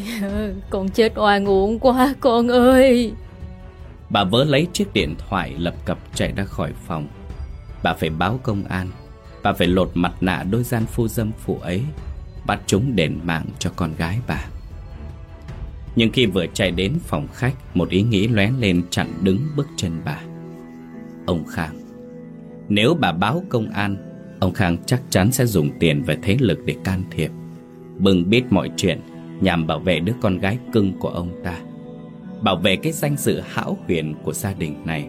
con chết oan uổng quá con ơi. Bà vớ lấy chiếc điện thoại lập cập chạy ra khỏi phòng. Bà phải báo công an, bà phải lột mặt nạ đôi gian phu dâm phụ ấy, bắt chúng đền mạng cho con gái bà. Nhưng khi vừa chạy đến phòng khách Một ý nghĩ lóe lên chặn đứng bước chân bà Ông Khang Nếu bà báo công an Ông Khang chắc chắn sẽ dùng tiền và thế lực để can thiệp Bừng biết mọi chuyện Nhằm bảo vệ đứa con gái cưng của ông ta Bảo vệ cái danh dự hão huyền của gia đình này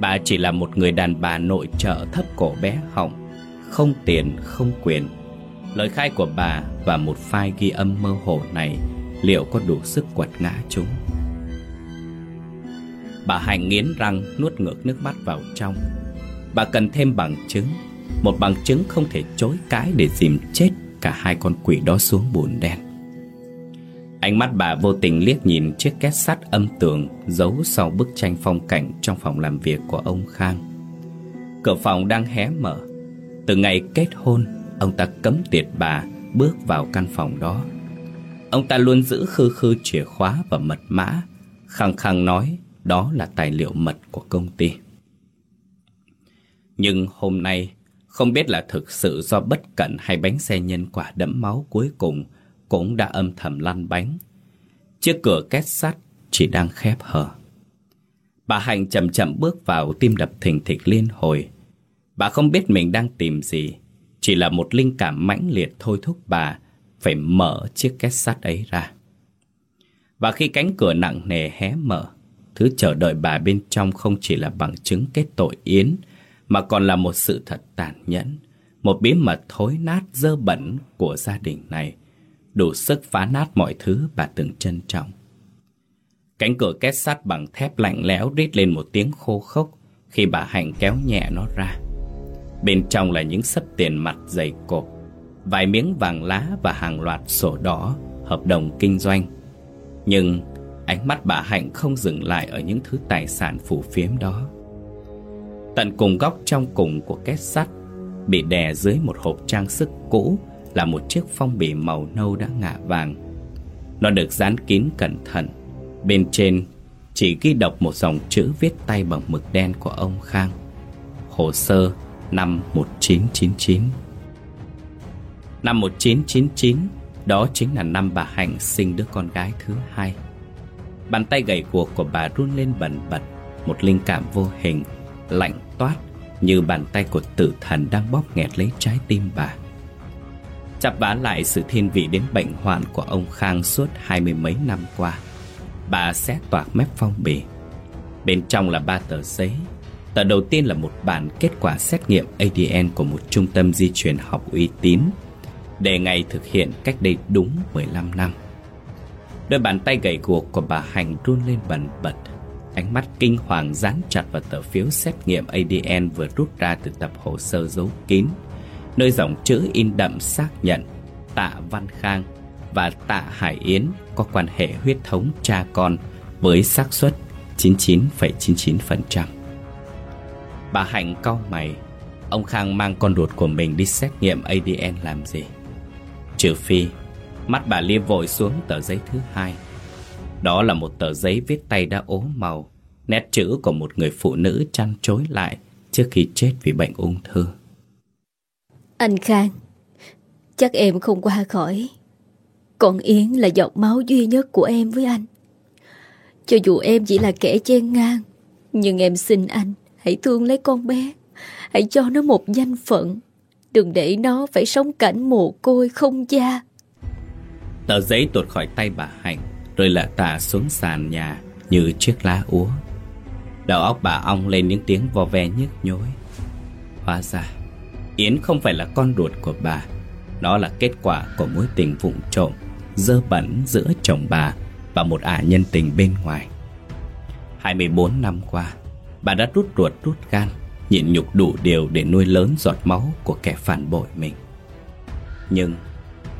Bà chỉ là một người đàn bà nội trợ thấp cổ bé họng Không tiền, không quyền Lời khai của bà và một file ghi âm mơ hồ này liệu có đủ sức quật ngã chúng. Bà Hạnh nghiến răng nuốt ngược nước mắt vào trong. Bà cần thêm bằng chứng, một bằng chứng không thể chối cãi để dìm chết cả hai con quỷ đó xuống bùn đen. Ánh mắt bà vô tình liếc nhìn chiếc két sắt âm tường giấu sau bức tranh phong cảnh trong phòng làm việc của ông Khang. Cửa phòng đang hé mở. Từ ngày kết hôn, ông ta cấm tiệt bà bước vào căn phòng đó. Ông ta luôn giữ khư khư chìa khóa và mật mã Khăng khăng nói đó là tài liệu mật của công ty Nhưng hôm nay Không biết là thực sự do bất cẩn hay bánh xe nhân quả đẫm máu cuối cùng cũng đã âm thầm lăn bánh. Chiếc cửa két sắt chỉ đang khép hờ. Bà Hạnh chậm chậm bước vào tim đập thình thịch liên hồi. Bà không biết mình đang tìm gì Chỉ là một linh cảm mãnh liệt thôi thúc bà phải mở chiếc két sắt ấy ra. Và khi cánh cửa nặng nề hé mở, thứ chờ đợi bà bên trong không chỉ là bằng chứng kết tội Yến, mà còn là một sự thật tàn nhẫn, một bí mật thối nát dơ bẩn của gia đình này, đủ sức phá nát mọi thứ bà từng trân trọng. Cánh cửa két sắt bằng thép lạnh lẽo rít lên một tiếng khô khốc khi bà Hạnh kéo nhẹ nó ra. Bên trong là những sấp tiền mặt dày cộp, vài miếng vàng lá và hàng loạt sổ đỏ, hợp đồng kinh doanh. Nhưng ánh mắt bà Hạnh không dừng lại ở những thứ tài sản phủ phiếm đó. Tận cùng góc trong cùng của két sắt bị đè dưới một hộp trang sức cũ là một chiếc phong bì màu nâu đã ngả vàng. Nó được dán kín cẩn thận. Bên trên chỉ ghi đọc một dòng chữ viết tay bằng mực đen của ông Khang. Hồ sơ năm 1999. Năm 1999, đó chính là năm bà Hạnh sinh đứa con gái thứ hai. Bàn tay gầy guộc của bà run lên bần bật, một linh cảm vô hình, lạnh toát như bàn tay của tử thần đang bóp nghẹt lấy trái tim bà. Chắp vá lại sự thiên vị đến bệnh hoạn của ông Khang suốt hai mươi mấy năm qua. Bà xé toạc mép phong bì. Bên trong là ba tờ giấy. Tờ đầu tiên là một bản kết quả xét nghiệm ADN của một trung tâm di truyền học uy tín để ngày thực hiện cách đây đúng 15 năm. Đôi bàn tay gầy guộc của bà Hành run lên bần bật, ánh mắt kinh hoàng dán chặt vào tờ phiếu xét nghiệm ADN vừa rút ra từ tập hồ sơ giấu kín, nơi dòng chữ in đậm xác nhận Tạ Văn Khang và Tạ Hải Yến có quan hệ huyết thống cha con với xác suất 99,99%. Bà Hạnh cau mày, ông Khang mang con ruột của mình đi xét nghiệm ADN làm gì? Trừ phi, mắt bà liêm vội xuống tờ giấy thứ hai. Đó là một tờ giấy viết tay đã ố màu, nét chữ của một người phụ nữ chăn chối lại trước khi chết vì bệnh ung thư. Anh Khang, chắc em không qua khỏi. Còn Yến là giọt máu duy nhất của em với anh. Cho dù em chỉ là kẻ chen ngang, nhưng em xin anh, hãy thương lấy con bé. Hãy cho nó một danh phận. Đừng để nó phải sống cảnh mồ côi không cha. Tờ giấy tuột khỏi tay bà Hạnh, rồi lạ tả xuống sàn nhà như chiếc lá úa. Đầu óc bà ong lên những tiếng vò ve nhức nhối. Hóa ra, Yến không phải là con ruột của bà. Nó là kết quả của mối tình vụng trộm, dơ bẩn giữa chồng bà và một ả nhân tình bên ngoài. 24 năm qua, bà đã rút ruột rút gan, nhịn nhục đủ điều để nuôi lớn giọt máu của kẻ phản bội mình. Nhưng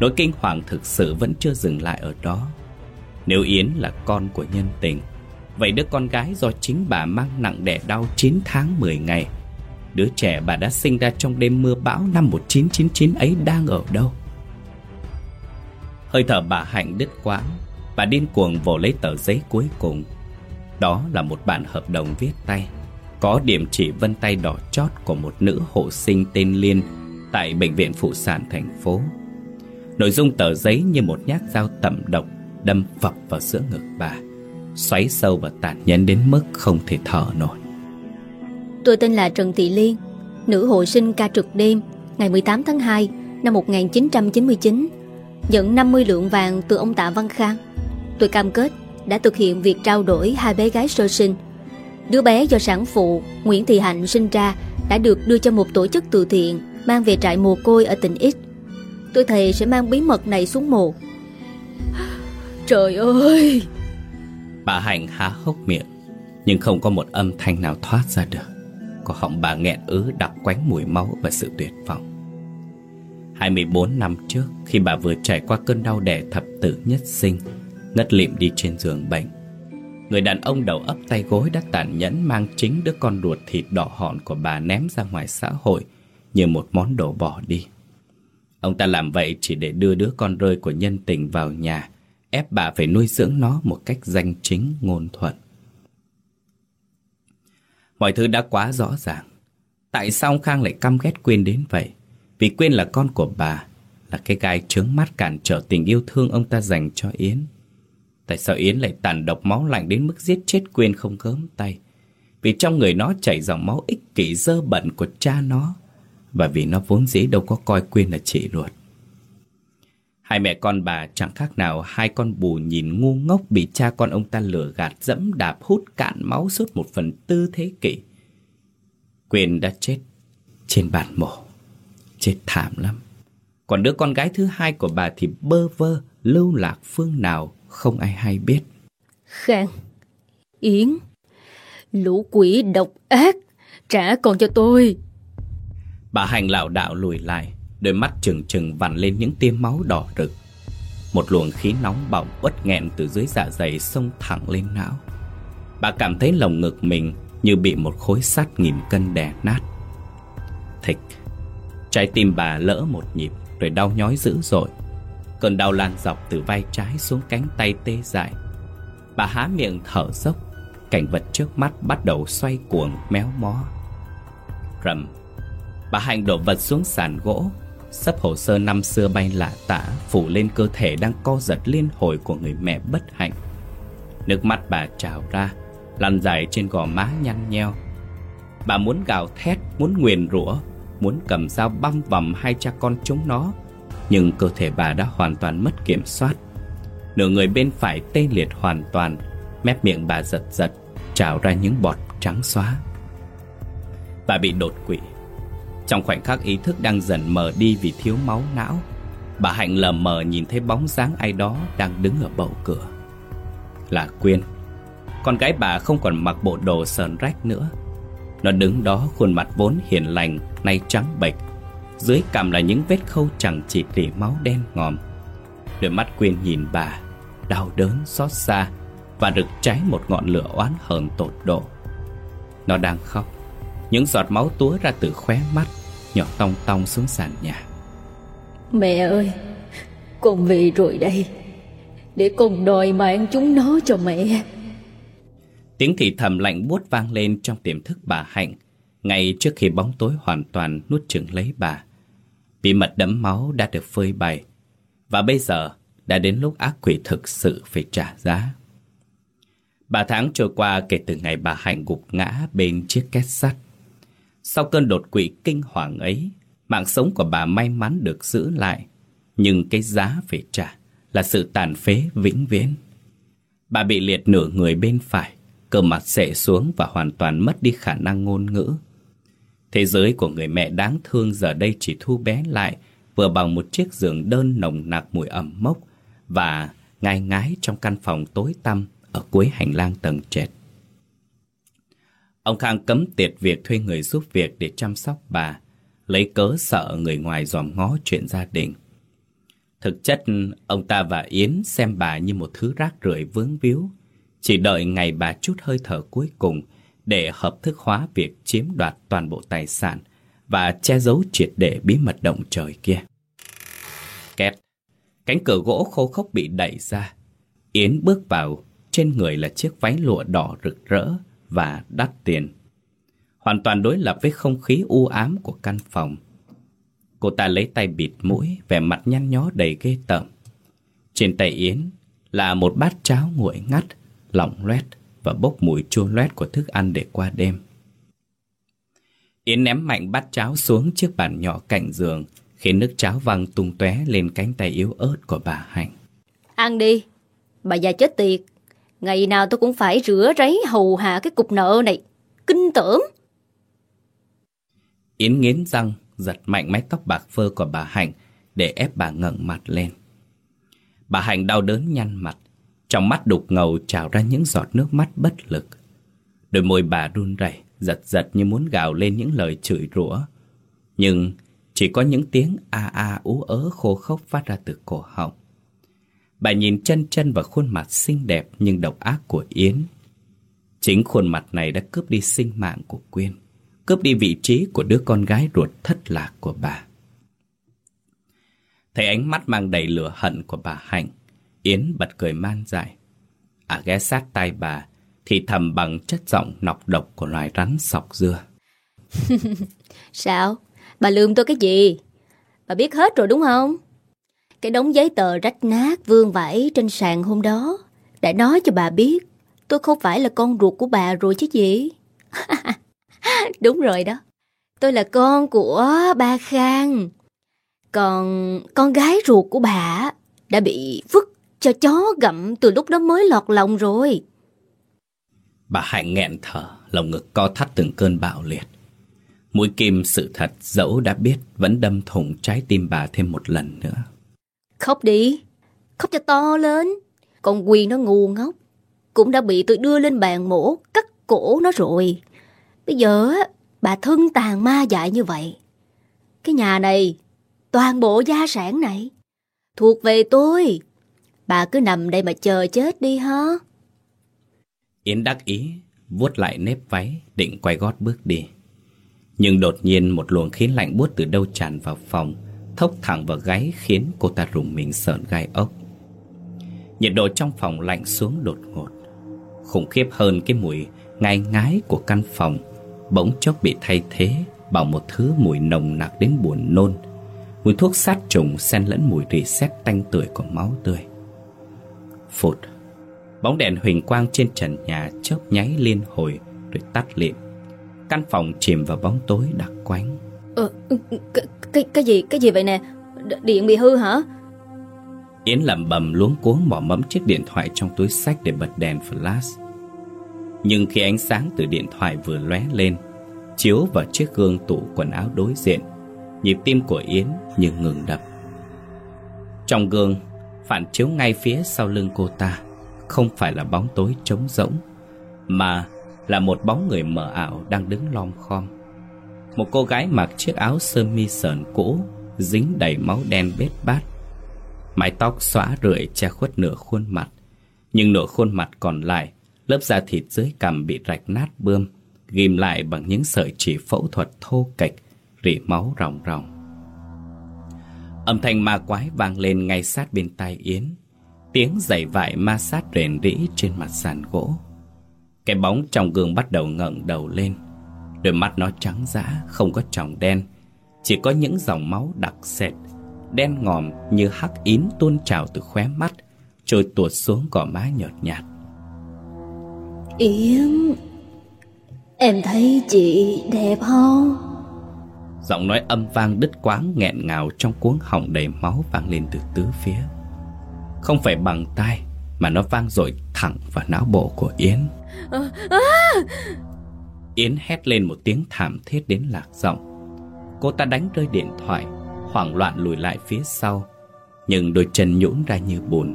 nỗi kinh hoàng thực sự vẫn chưa dừng lại ở đó. Nếu Yến là con của nhân tình, vậy đứa con gái do chính bà mang nặng đẻ đau 9 tháng 10 ngày, đứa trẻ bà đã sinh ra trong đêm mưa bão năm 1999 ấy đang ở đâu? Hơi thở bà Hạnh đứt quãng, bà điên cuồng vồ lấy tờ giấy cuối cùng. Đó là một bản hợp đồng viết tay, có điểm chỉ vân tay đỏ chót của một nữ hộ sinh tên Liên tại bệnh viện phụ sản thành phố. Nội dung tờ giấy như một nhát dao tẩm độc đâm phập vào giữa ngực bà, xoáy sâu và tàn nhẫn đến mức không thể thở nổi. Tôi tên là Trần Thị Liên, nữ hộ sinh ca trực đêm ngày 18 tháng 2 năm 1999, nhận 50 lượng vàng từ ông Tạ Văn Khang. Tôi cam kết đã thực hiện việc trao đổi hai bé gái sơ sinh. Đứa bé do sản phụ Nguyễn Thị Hạnh sinh ra đã được đưa cho một tổ chức từ thiện mang về trại mồ côi ở tỉnh X. Tôi thề sẽ mang bí mật này xuống mồ. Trời ơi! Bà Hạnh há hốc miệng, nhưng không có một âm thanh nào thoát ra được của họng bà nghẹn ứ đặc quánh mùi máu và sự tuyệt vọng. 24 năm trước, khi bà vừa trải qua cơn đau đẻ thập tử nhất sinh, ngất lịm đi trên giường bệnh. Người đàn ông đầu ấp tay gối đã tàn nhẫn mang chính đứa con ruột thịt đỏ hòn của bà ném ra ngoài xã hội như một món đồ bỏ đi. Ông ta làm vậy chỉ để đưa đứa con rơi của nhân tình vào nhà, ép bà phải nuôi dưỡng nó một cách danh chính ngôn thuận. Mọi thứ đã quá rõ ràng. Tại sao ông Khang lại căm ghét Quyên đến vậy? Vì Quyên là con của bà, là cái gai trướng mắt cản trở tình yêu thương ông ta dành cho Yến. Tại sao Yến lại tàn độc máu lạnh đến mức giết chết Quyên không gớm tay? Vì trong người nó chảy dòng máu ích kỷ dơ bẩn của cha nó và vì nó vốn dĩ đâu có coi Quyên là chị ruột. Hai mẹ con bà chẳng khác nào hai con bù nhìn ngu ngốc bị cha con ông ta lừa gạt dẫm đạp hút cạn máu suốt một phần tư thế kỷ. Quyên đã chết trên bàn mổ. Chết thảm lắm. Còn đứa con gái thứ hai của bà thì bơ vơ, lưu lạc phương nào không ai hay biết. Khang, Yến, lũ quỷ độc ác, trả con cho tôi. Bà hành lạo đạo lùi lại, đôi mắt trừng trừng vằn lên những tia máu đỏ rực. Một luồng khí nóng bỏng uất nghẹn từ dưới dạ dày xông thẳng lên não. Bà cảm thấy lồng ngực mình như bị một khối sắt nghìn cân đè nát. Thịch, trái tim bà lỡ một nhịp rồi đau nhói dữ dội. Cơn đau lan dọc từ vai trái xuống cánh tay tê dại. Bà há miệng thở dốc, cảnh vật trước mắt bắt đầu xoay cuồng méo mó. Rầm, bà hành đổ vật xuống sàn gỗ, sắp hồ sơ năm xưa bay lạ tả phủ lên cơ thể đang co giật liên hồi của người mẹ bất hạnh. Nước mắt bà trào ra, lăn dài trên gò má nhăn nheo. Bà muốn gào thét, muốn nguyền rủa, muốn cầm dao băm vằm hai cha con chúng nó, nhưng cơ thể bà đã hoàn toàn mất kiểm soát. Nửa người bên phải tê liệt hoàn toàn, mép miệng bà giật giật, trào ra những bọt trắng xóa. Bà bị đột quỵ. Trong khoảnh khắc ý thức đang dần mờ đi vì thiếu máu não, bà Hạnh lờ mờ nhìn thấy bóng dáng ai đó đang đứng ở bậu cửa. Là Quyên. Con gái bà không còn mặc bộ đồ sờn rách nữa. Nó đứng đó khuôn mặt vốn hiền lành, nay trắng bệch. Dưới cằm là những vết khâu chẳng chỉ tỉ máu đen ngòm. Đôi mắt Quyên nhìn bà Đau đớn xót xa Và rực cháy một ngọn lửa oán hờn tột độ Nó đang khóc những giọt máu túa ra từ khóe mắt Nhỏ tong tong xuống sàn nhà. Mẹ ơi Con về rồi đây. Để con đòi mạng chúng nó cho mẹ. Tiếng thì thầm lạnh buốt vang lên trong tiềm thức bà Hạnh Ngay trước khi bóng tối hoàn toàn nuốt chừng lấy bà. Bí mật đẫm máu đã được phơi bày Và bây giờ đã đến lúc ác quỷ thực sự phải trả giá. Ba tháng trôi qua kể từ ngày bà Hạnh gục ngã bên chiếc két sắt sau cơn đột quỵ kinh hoàng ấy, Mạng sống của bà may mắn được giữ lại. Nhưng cái giá phải trả là sự tàn phế vĩnh viễn. Bà bị liệt nửa người bên phải, Cơ mặt sệ xuống và hoàn toàn mất đi khả năng ngôn ngữ. Thế giới của người mẹ đáng thương giờ đây chỉ thu bé lại, Vừa bằng một chiếc giường đơn nồng nặc mùi ẩm mốc Và ngai ngái trong căn phòng tối tăm Ở cuối hành lang tầng trệt. Ông Khang cấm tiệt việc thuê người giúp việc để chăm sóc bà, Lấy cớ sợ người ngoài dòm ngó chuyện gia đình. Thực chất, ông ta và Yến xem bà như một thứ rác rưởi vướng víu. Chỉ đợi ngày bà chút hơi thở cuối cùng Để hợp thức hóa việc chiếm đoạt toàn bộ tài sản Và che giấu triệt để bí mật động trời kia. Két, Cánh cửa gỗ khô khốc bị đẩy ra. Yến bước vào, Trên người là chiếc váy lụa đỏ rực rỡ. Và đắt tiền. Hoàn toàn đối lập với không khí u ám của căn phòng. Cô ta lấy tay bịt mũi, Vẻ mặt nhăn nhó đầy ghê tởm. Trên tay Yến Là một bát cháo nguội ngắt, Lỏng loét Và bốc mùi chua loét của thức ăn để qua đêm. Yến ném mạnh bát cháo xuống chiếc bàn nhỏ cạnh giường, Khiến nước cháo văng tung tóe lên cánh tay yếu ớt của bà Hạnh. Ăn đi, Bà già chết tiệt. Ngày nào tôi cũng phải rửa ráy hầu hạ cái cục nợ này Kinh tởm Yến nghiến răng giật mạnh mái tóc bạc phơ của bà Hạnh để ép bà ngẩng mặt lên. Bà Hạnh đau đớn nhăn mặt, trong mắt đục ngầu trào ra những giọt nước mắt bất lực. Đôi môi bà run rẩy, giật giật như muốn gào lên những lời chửi rủa. Nhưng chỉ có những tiếng a a ú ớ khô khốc phát ra từ cổ họng. Bà nhìn chân chân vào khuôn mặt xinh đẹp nhưng độc ác của Yến. Chính khuôn mặt này đã cướp đi sinh mạng của Quyên cướp đi vị trí của đứa con gái ruột thất lạc của bà. Thấy ánh mắt mang đầy lửa hận của bà Hạnh, Yến bật cười man dại. À ghé sát tai bà, thì thầm bằng chất giọng nọc độc của loài rắn sọc dưa. Sao? Bà lườm tôi cái gì? Bà biết hết rồi đúng không? Cái đống giấy tờ rách nát vương vãi trên sàn hôm đó đã nói cho bà biết tôi không phải là con ruột của bà rồi chứ gì. Đúng rồi đó. Tôi là con của ba Khang. Còn con gái ruột của bà đã bị vứt cho chó gặm từ lúc đó mới lọt lòng rồi. Bà Hạnh nghẹn thở, lồng ngực co thắt từng cơn bạo liệt. Mũi kim sự thật dẫu đã biết vẫn đâm thủng trái tim bà thêm một lần nữa. Khóc đi, khóc cho to lên. Con Quy nó ngu ngốc, cũng đã bị tôi đưa lên bàn mổ cắt cổ nó rồi. Bây giờ bà thân tàn ma dại như vậy. Cái nhà này, toàn bộ gia sản này, thuộc về tôi. Bà cứ nằm đây mà chờ chết đi ha. Yến đắc ý, vuốt lại nếp váy, định quay gót bước đi. Nhưng đột nhiên một luồng khí lạnh buốt từ đâu tràn vào phòng, thốc thẳng vào gáy khiến cô ta rùng mình sợn gai ốc. Nhiệt độ trong phòng lạnh xuống đột ngột, khủng khiếp hơn cái mùi ngai ngái của căn phòng bỗng chốc bị thay thế bằng một thứ mùi nồng nặc đến buồn nôn. Mùi thuốc sát trùng xen lẫn mùi rỉ sét tanh tưởi của máu tươi. Phụt, bóng đèn huỳnh quang trên trần nhà chớp nháy liên hồi rồi tắt lịm. Căn phòng chìm vào bóng tối đặc quánh. Ờ, ừ, ừ, cái, cái, gì, cái gì vậy nè? Điện bị hư hả? Yến lẩm bẩm luống cuống mò mẫm chiếc điện thoại trong túi sách để bật đèn flash. Nhưng khi ánh sáng từ điện thoại vừa lóe lên Chiếu vào chiếc gương tủ quần áo đối diện Nhịp tim của Yến như ngừng đập Trong gương Phản chiếu ngay phía sau lưng cô ta Không phải là bóng tối trống rỗng Mà là một bóng người mờ ảo đang đứng lom khom một cô gái mặc chiếc áo sơ mi sờn cũ, Dính đầy máu đen bết bát. Mái tóc xóa rượi che khuất nửa khuôn mặt, Nhưng nửa khuôn mặt còn lại, Lớp da thịt dưới cằm bị rạch nát bươm, Ghim lại bằng những sợi chỉ phẫu thuật thô kệch, Rỉ máu ròng ròng. Âm thanh ma quái vang lên ngay sát bên tai Yến. Tiếng giày vải ma sát rền rĩ trên mặt sàn gỗ. Cái bóng trong gương bắt đầu ngẩng đầu lên. Đôi mắt nó trắng dã, không có tròng đen Chỉ có những dòng máu đặc sệt Đen ngòm như hắc ín tuôn trào từ khóe mắt Trôi tuột xuống gò má nhợt nhạt Yến Em thấy chị đẹp không? Giọng nói âm vang đứt quáng nghẹn ngào trong cuống họng đầy máu vang lên từ tứ phía Không phải bằng tai Mà nó vang rồi thẳng vào não bộ của Yến à, à! Yến hét lên một tiếng thảm thiết đến lạc giọng. Cô ta đánh rơi điện thoại, Hoảng loạn lùi lại phía sau, Nhưng đôi chân nhũn ra như bùn.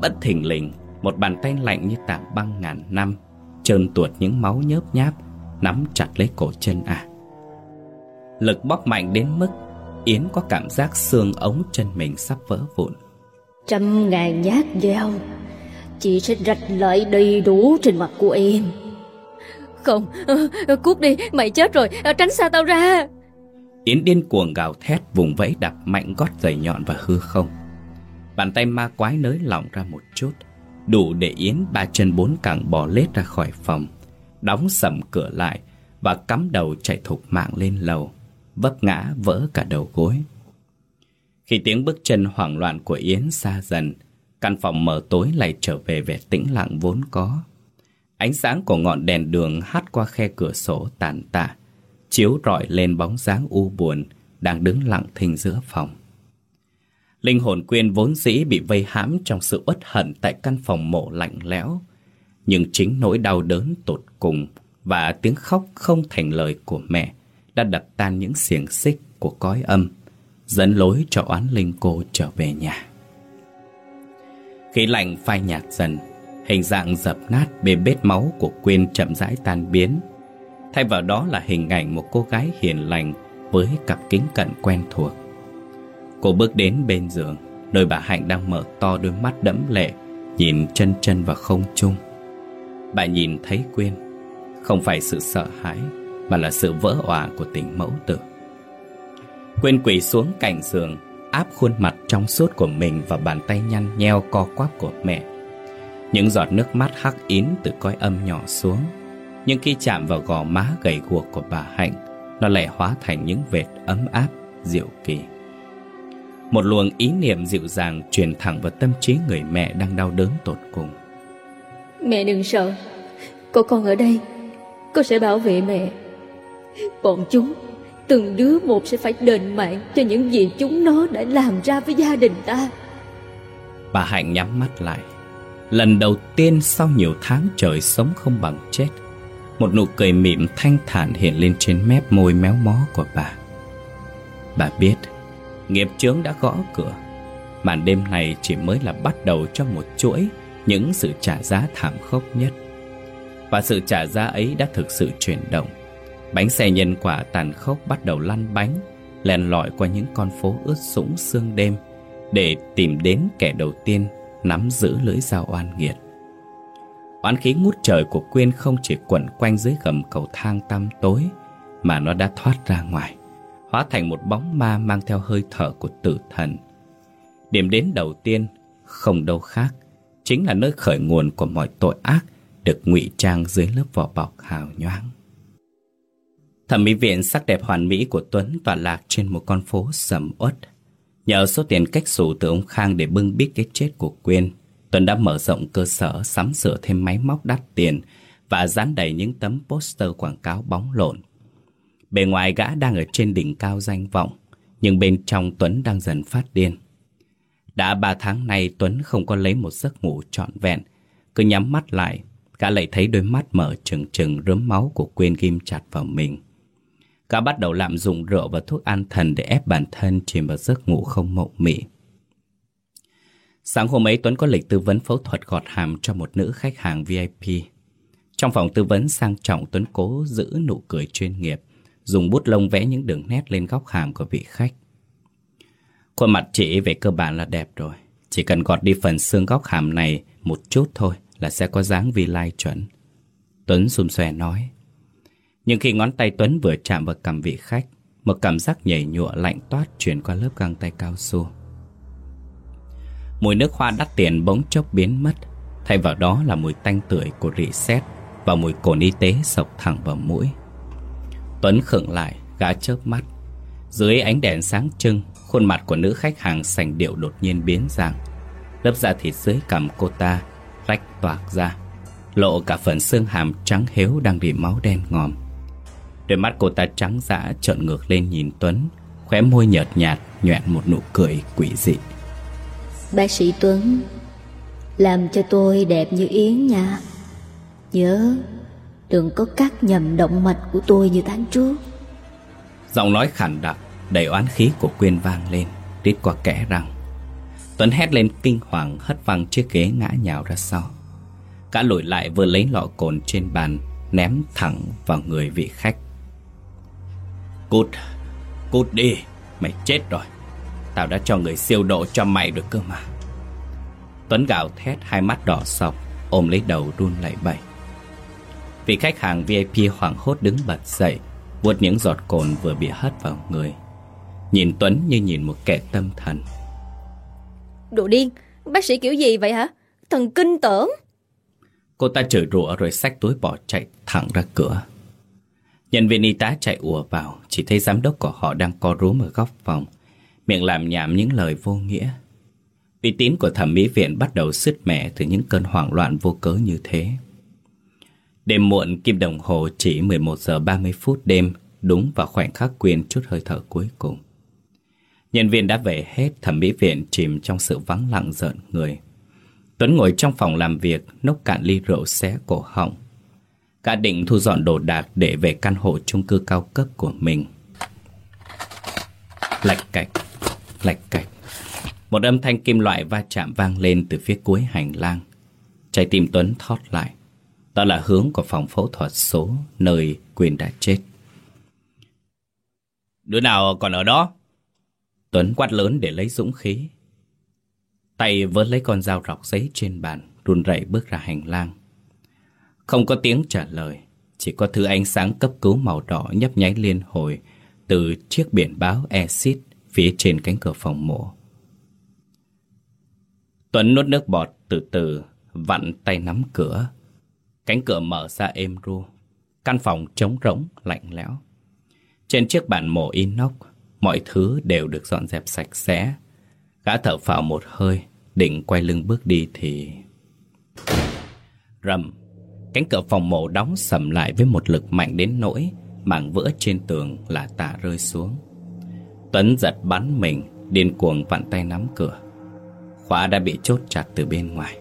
Bất thình lình, Một bàn tay lạnh như tảng băng ngàn năm, Trơn tuột những máu nhớp nháp, Nắm chặt lấy cổ chân à. Lực bóp mạnh đến mức Yến có cảm giác xương ống chân mình sắp vỡ vụn. Trăm ngàn nhát dao Chị sẽ rạch lại đầy đủ trên mặt của em. Không, ờ, ờ, cút đi, mày chết rồi, ờ, tránh xa tao ra. Yến điên cuồng gào thét vùng vẫy đập mạnh gót giày nhọn và hư không. Bàn tay ma quái nới lỏng ra một chút Đủ để Yến ba chân bốn cẳng bò lết ra khỏi phòng Đóng sầm cửa lại Và cắm đầu chạy thục mạng lên lầu Vấp ngã vỡ cả đầu gối. Khi tiếng bước chân hoảng loạn của Yến xa dần Căn phòng mở tối lại trở về vẻ tĩnh lặng vốn có. Ánh sáng của ngọn đèn đường hắt qua khe cửa sổ tàn tạ Chiếu rọi lên bóng dáng u buồn Đang đứng lặng thinh giữa phòng Linh hồn quyên vốn dĩ bị vây hãm trong sự uất hận tại căn phòng mộ lạnh lẽo. Nhưng chính nỗi đau đớn tột cùng và tiếng khóc không thành lời của mẹ đã đập tan những xiềng xích của cõi âm, dẫn lối cho oán linh cô trở về nhà. Khí lạnh phai nhạt dần, hình dạng dập nát bê bết máu của Quyên chậm rãi tan biến. Thay vào đó là hình ảnh một cô gái hiền lành với cặp kính cận quen thuộc. Cô bước đến bên giường Nơi bà Hạnh đang mở to đôi mắt đẫm lệ, Nhìn chân chân vào không trung Bà nhìn thấy Quyên, Không phải sự sợ hãi, Mà là sự vỡ òa của tình mẫu tử Quyên quỳ xuống cạnh giường, Áp khuôn mặt trong suốt của mình Vào bàn tay nhăn nheo co quắp của mẹ những giọt nước mắt hắc ín Từ cõi âm nhỏ xuống Nhưng khi chạm vào gò má gầy guộc của bà Hạnh Nó lại hóa thành những vệt ấm áp Diệu kỳ một luồng ý niệm dịu dàng truyền thẳng vào tâm trí người mẹ đang đau đớn tột cùng. Mẹ đừng sợ, có con ở đây, con sẽ bảo vệ mẹ. Bọn chúng, từng đứa một sẽ phải đền mạng cho những gì chúng nó đã làm ra với gia đình ta. Bà Hạnh nhắm mắt lại. Lần đầu tiên sau nhiều tháng trời sống không bằng chết, một nụ cười mỉm thanh thản hiện lên trên mép môi méo mó của bà. Bà biết Nghiệp chướng đã gõ cửa Màn đêm này chỉ mới là bắt đầu cho một chuỗi Những sự trả giá thảm khốc nhất Và sự trả giá ấy đã thực sự chuyển động Bánh xe nhân quả tàn khốc bắt đầu lăn bánh Lèn lỏi qua những con phố ướt sũng sương đêm Để tìm đến kẻ đầu tiên Nắm giữ lưỡi dao oan nghiệt Oán khí ngút trời của Quyên không chỉ quẩn quanh dưới gầm cầu thang tăm tối Mà nó đã thoát ra ngoài hóa thành một bóng ma mang theo hơi thở của tử thần. Điểm đến đầu tiên không đâu khác, chính là nơi khởi nguồn của mọi tội ác được ngụy trang dưới lớp vỏ bọc hào nhoáng. Thẩm mỹ viện sắc đẹp hoàn mỹ của Tuấn tọa lạc trên một con phố sầm uất. Nhờ số tiền cách xù từ ông Khang để bưng bít cái chết của Quyên, Tuấn đã mở rộng cơ sở sắm sửa thêm máy móc đắt tiền và dán đầy những tấm poster quảng cáo bóng lộn Bề ngoài gã đang ở trên đỉnh cao danh vọng, nhưng bên trong Tuấn đang dần phát điên. Đã ba tháng nay Tuấn không có lấy một giấc ngủ trọn vẹn, cứ nhắm mắt lại, gã lại thấy đôi mắt mở trừng trừng rớm máu của Quyên ghim chặt vào mình. Gã bắt đầu lạm dụng rượu và thuốc an thần để ép bản thân chìm vào giấc ngủ không mộng mị. Sáng hôm ấy, Tuấn có lịch tư vấn phẫu thuật gọt hàm cho một nữ khách hàng VIP. Trong phòng tư vấn sang trọng, Tuấn cố giữ nụ cười chuyên nghiệp, dùng bút lông vẽ những đường nét lên góc hàm của vị khách. Khuôn mặt chị về cơ bản là đẹp rồi Chỉ cần gọt đi phần xương góc hàm này Một chút thôi là sẽ có dáng vi lai chuẩn Tuấn xùm xòe nói nhưng khi ngón tay Tuấn vừa chạm vào cầm vị khách Một cảm giác nhảy nhụa lạnh toát Chuyển qua lớp găng tay cao su. Mùi nước hoa đắt tiền bỗng chốc biến mất Thay vào đó là mùi tanh tưởi của rỉ sét Và mùi cồn y tế sộc thẳng vào mũi. Tuấn khựng lại, gã chớp mắt. Dưới ánh đèn sáng trưng Khuôn mặt của nữ khách hàng sành điệu đột nhiên biến dạng. Lớp da thịt dưới cằm cô ta Rách toạc ra Lộ cả phần xương hàm trắng héo đang bị máu đen ngòm. Đôi mắt cô ta trắng dã trợn ngược lên nhìn Tuấn Khóe môi nhợt nhạt nhoẹn một nụ cười quỷ dị. Bác sĩ Tuấn Làm cho tôi đẹp như Yến nha. Nhớ Đừng có cắt nhầm động mạch của tôi như tháng trước. Giọng nói khản đặc Đầy oán khí của Quyên vang lên Rít qua kẽ răng. Tuấn hét lên kinh hoàng hất văng chiếc ghế ngã nhào ra sau. Cả lùi lại vừa lấy lọ cồn trên bàn Ném thẳng vào người vị khách Cút. Cút đi. Mày chết rồi. Tao đã cho người siêu độ cho mày được cơ mà. Tuấn gào thét hai mắt đỏ sọc Ôm lấy đầu run lẩy bẩy. Vị khách hàng VIP hoảng hốt đứng bật dậy vuốt những giọt cồn vừa bị hất vào người. Nhìn Tuấn như nhìn một kẻ tâm thần. Đồ điên Bác sĩ kiểu gì vậy hả? Thần kinh tởm Cô ta chửi rủa rồi xách túi bỏ chạy thẳng ra cửa Nhân viên y tá chạy ùa vào, Chỉ thấy giám đốc của họ đang co rúm ở góc phòng. Miệng làm nhảm những lời vô nghĩa. Uy tín của thẩm mỹ viện bắt đầu sứt mẻ Từ những cơn hoảng loạn vô cớ như thế. Đêm muộn, kim đồng hồ chỉ 11 giờ 30 phút đêm, Đúng vào khoảnh khắc quyền chút hơi thở cuối cùng. Nhân viên đã về hết, Thẩm mỹ viện chìm trong sự vắng lặng rợn người. Tuấn ngồi trong phòng làm việc, Nốc cạn ly rượu xé cổ họng. Cả định thu dọn đồ đạc Để về căn hộ chung cư cao cấp của mình Lạch cạch Lạch cạch Một âm thanh kim loại va chạm vang lên Từ phía cuối hành lang Trái tim Tuấn thót lại Đó là hướng của phòng phẫu thuật số Nơi Quyền đã chết Đứa nào còn ở đó? Tuấn quát lớn để lấy dũng khí. Tay vớt lấy con dao rọc giấy trên bàn, run rẩy bước ra hành lang. Không có tiếng trả lời, chỉ có thứ ánh sáng cấp cứu màu đỏ nhấp nháy liên hồi từ chiếc biển báo exit phía trên cánh cửa phòng mổ. Tuấn nuốt nước bọt từ từ, vặn tay nắm cửa. Cánh cửa mở ra êm ru, căn phòng trống rỗng, lạnh lẽo. Trên chiếc bàn mổ inox, mọi thứ đều được dọn dẹp sạch sẽ. Gã thở phào một hơi, định quay lưng bước đi thì... Rầm, cánh cửa phòng mộ đóng sầm lại với một lực mạnh đến nỗi mảng vỡ trên tường là tả rơi xuống. Tuấn giật bắn mình, điên cuồng vặn tay nắm cửa. Khóa đã bị chốt chặt từ bên ngoài.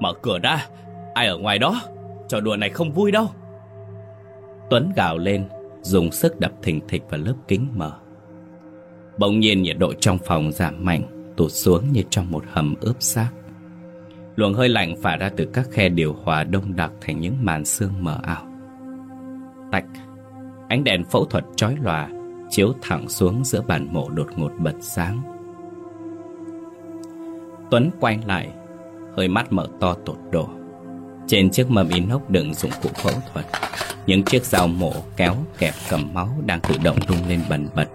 Mở cửa ra, ai ở ngoài đó? Trò đùa này không vui đâu. Tuấn gào lên, dùng sức đập thình thịch vào lớp kính mở. Bỗng nhiên nhiệt độ trong phòng giảm mạnh, tụt xuống như trong một hầm ướp xác. Luồng hơi lạnh phả ra từ các khe điều hòa đông đặc thành những màn sương mờ ảo. Tạch, ánh đèn phẫu thuật chói lòa chiếu thẳng xuống giữa bàn mộ đột ngột bật sáng. Tuấn quay lại, hơi mắt mở to tột độ. Trên chiếc mâm inox đựng dụng cụ phẫu thuật những chiếc dao mổ kéo kẹp cầm máu đang tự động rung lên bần bật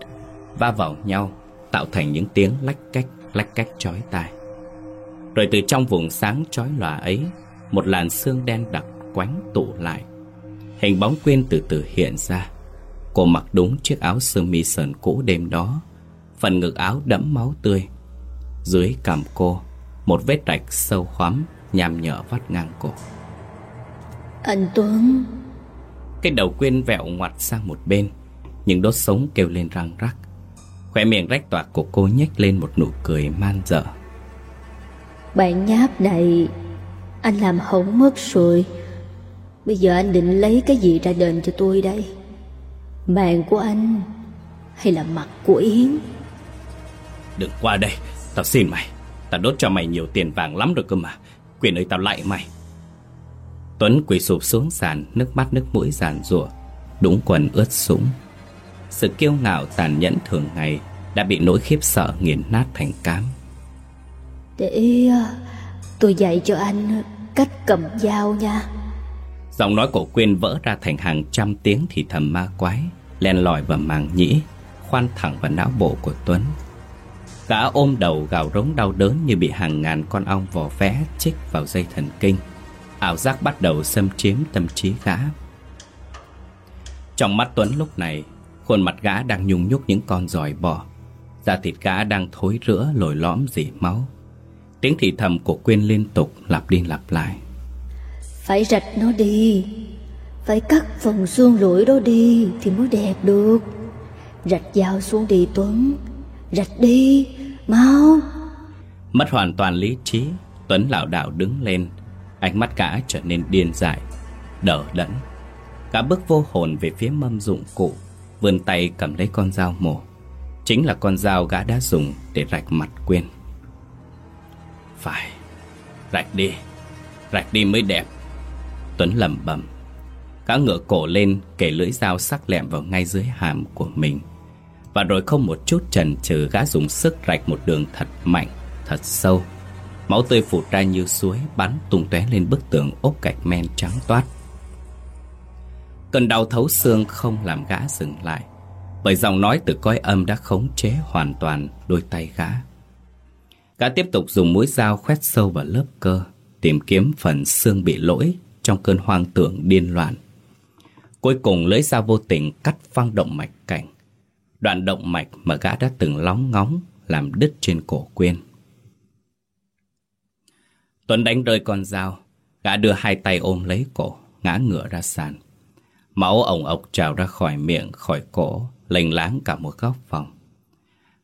Va vào nhau Tạo thành những tiếng lách cách lách cách chói tai rồi từ trong vùng sáng chói lòa ấy Một làn xương đen đặc quánh tụ lại. Hình bóng Quyên từ từ hiện ra. Cô mặc đúng chiếc áo sơ mi sờn cũ đêm đó Phần ngực áo đẫm máu tươi. Dưới cằm cô Một vết rạch sâu khoắm Nhằm nhở vắt ngang cổ. Anh Tuấn cái đầu quyên vẹo ngoặt sang một bên Những đốt sống kêu lên răng rắc. Khỏe miệng rách toạc của cô nhếch lên một nụ cười man dở bạn nháp này Anh làm hỏng mất rồi. Bây giờ anh định lấy cái gì ra đền cho tôi đây? Mạng của anh Hay là mặt của Yến? Đừng qua đây. Tao xin mày. Tao đốt cho mày nhiều tiền vàng lắm rồi cơ mà. Quyền ơi, tao lại mày. Tuấn quỳ sụp xuống sàn, Nước mắt nước mũi giàn rủa Đúng quần ướt sũng. Sự kiêu ngạo tàn nhẫn thường ngày Đã bị nỗi khiếp sợ nghiền nát thành cám. Để ờ, tôi dạy cho anh cách cầm dao nha. Giọng nói của Quyên vỡ ra thành hàng trăm tiếng thì thầm ma quái, Len lỏi vào màng nhĩ, Khoan thẳng vào não bộ của Tuấn. Gã ôm đầu gào rống đau đớn như bị hàng ngàn con ong vò vé chích vào dây thần kinh. Ảo giác bắt đầu xâm chiếm tâm trí gã. Trong mắt Tuấn lúc này, Khuôn mặt gã đang nhung nhúc những con giòi bò. Da thịt gã đang thối rữa lồi lõm dỉ máu. Tiếng thì thầm của Quyên liên tục lặp đi lặp lại. Phải rạch nó đi. Phải cắt phần xương lũi đó đi Thì mới đẹp được. Rạch dao xuống đi Tuấn. Rạch đi. Mau. Mất hoàn toàn lý trí Tuấn lảo đảo đứng lên. Ánh mắt cả trở nên điên dại Đỡ đẫn. Cả bước vô hồn về phía mâm dụng cụ Vươn tay cầm lấy con dao mổ. Chính là con dao gã đã dùng Để rạch mặt Quyên phải. Rạch đi. Rạch đi mới đẹp. Tuấn lẩm bẩm. Gã ngựa cổ lên kể lưỡi dao sắc lẹm vào ngay dưới hàm của mình. Và rồi không một chút chần chừ gã dùng sức rạch một đường thật mạnh, thật sâu. Máu tươi phụt ra như suối bắn tung tóe lên bức tường ốp gạch men trắng toát. Cơn đau thấu xương không làm gã dừng lại Bởi giọng nói từ coi âm đã khống chế hoàn toàn đôi tay gã. Gã tiếp tục dùng mũi dao khoét sâu vào lớp cơ, Tìm kiếm phần xương bị lỗi trong cơn hoang tưởng điên loạn. Cuối cùng lưỡi dao vô tình cắt phăng động mạch cảnh, Đoạn động mạch mà gã đã từng lóng ngóng Làm đứt trên cổ quyên. Tuấn đánh rơi con dao, Gã đưa hai tay ôm lấy cổ, Ngã ngửa ra sàn. Máu ổng ộc trào ra khỏi miệng, Khỏi cổ, Lênh láng cả một góc phòng.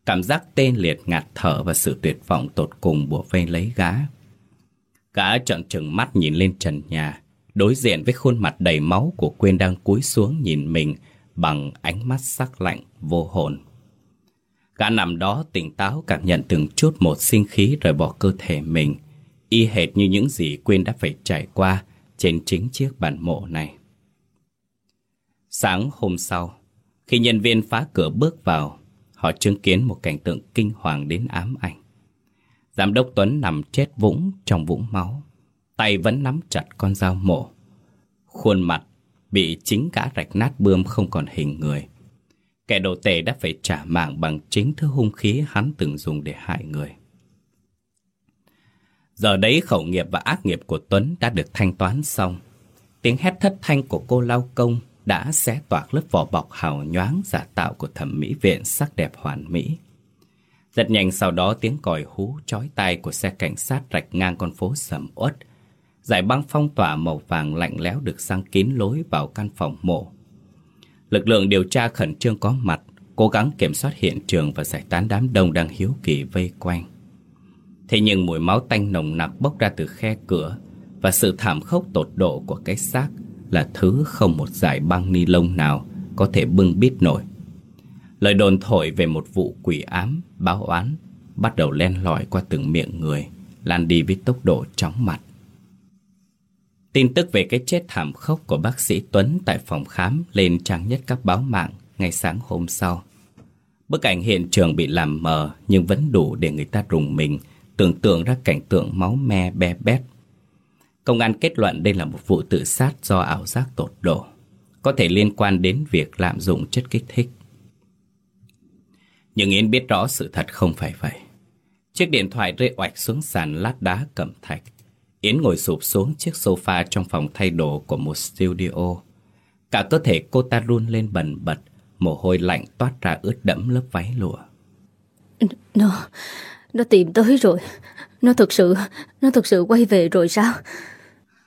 Cảm giác tê liệt ngạt thở Và sự tuyệt vọng tột cùng bùa vây lấy gã. Gã trợn trừng mắt nhìn lên trần nhà Đối diện với khuôn mặt đầy máu của quên đang cúi xuống nhìn mình Bằng ánh mắt sắc lạnh, vô hồn. Gã nằm đó tỉnh táo cảm nhận từng chút một sinh khí rời bỏ cơ thể mình Y hệt như những gì quên đã phải trải qua trên chính chiếc bàn mộ này. Sáng hôm sau, khi nhân viên phá cửa bước vào Họ chứng kiến một cảnh tượng kinh hoàng đến ám ảnh. Giám đốc Tuấn nằm chết vũng trong vũng máu, Tay vẫn nắm chặt con dao mổ. Khuôn mặt bị chính cả rạch nát bươm không còn hình người. Kẻ đồ tể đã phải trả mạng bằng chính thứ hung khí hắn từng dùng để hại người. Giờ đấy khẩu nghiệp và ác nghiệp của Tuấn đã được thanh toán xong. Tiếng hét thất thanh của cô lao công đã xé toạc lớp vỏ bọc hào nhoáng giả tạo của thẩm mỹ viện sắc đẹp hoàn mỹ. Rất nhanh sau đó tiếng còi hú chói tai của xe cảnh sát rạch ngang con phố sầm uất. Giải băng phong tỏa màu vàng lạnh lẽo được sang kín lối vào căn phòng mộ. Lực lượng điều tra khẩn trương có mặt, cố gắng kiểm soát hiện trường và giải tán đám đông đang hiếu kỳ vây quanh. Thế nhưng mùi máu tanh nồng nặc bốc ra từ khe cửa và sự thảm khốc tột độ của cái xác là thứ không một giải băng ni lông nào có thể bưng bít nổi. Lời đồn thổi về một vụ quỷ ám, báo oán bắt đầu len lỏi qua từng miệng người, lan đi với tốc độ chóng mặt. Tin tức về cái chết thảm khốc của bác sĩ Tuấn tại phòng khám lên trang nhất các báo mạng ngay sáng hôm sau. Bức ảnh hiện trường bị làm mờ nhưng vẫn đủ để người ta rùng mình, tưởng tượng ra cảnh tượng máu me be bét. Công an kết luận đây là một vụ tự sát do ảo giác tột độ, có thể liên quan đến việc lạm dụng chất kích thích. Nhưng Yến biết rõ sự thật không phải vậy. Chiếc điện thoại rơi oạch xuống sàn lát đá cẩm thạch. Yến ngồi sụp xuống chiếc sofa trong phòng thay đồ của một studio. Cả cơ thể cô ta run lên bần bật, mồ hôi lạnh toát ra ướt đẫm lớp váy lụa. Nó, nó tìm tới rồi. Nó thực sự, nó thực sự quay về rồi sao?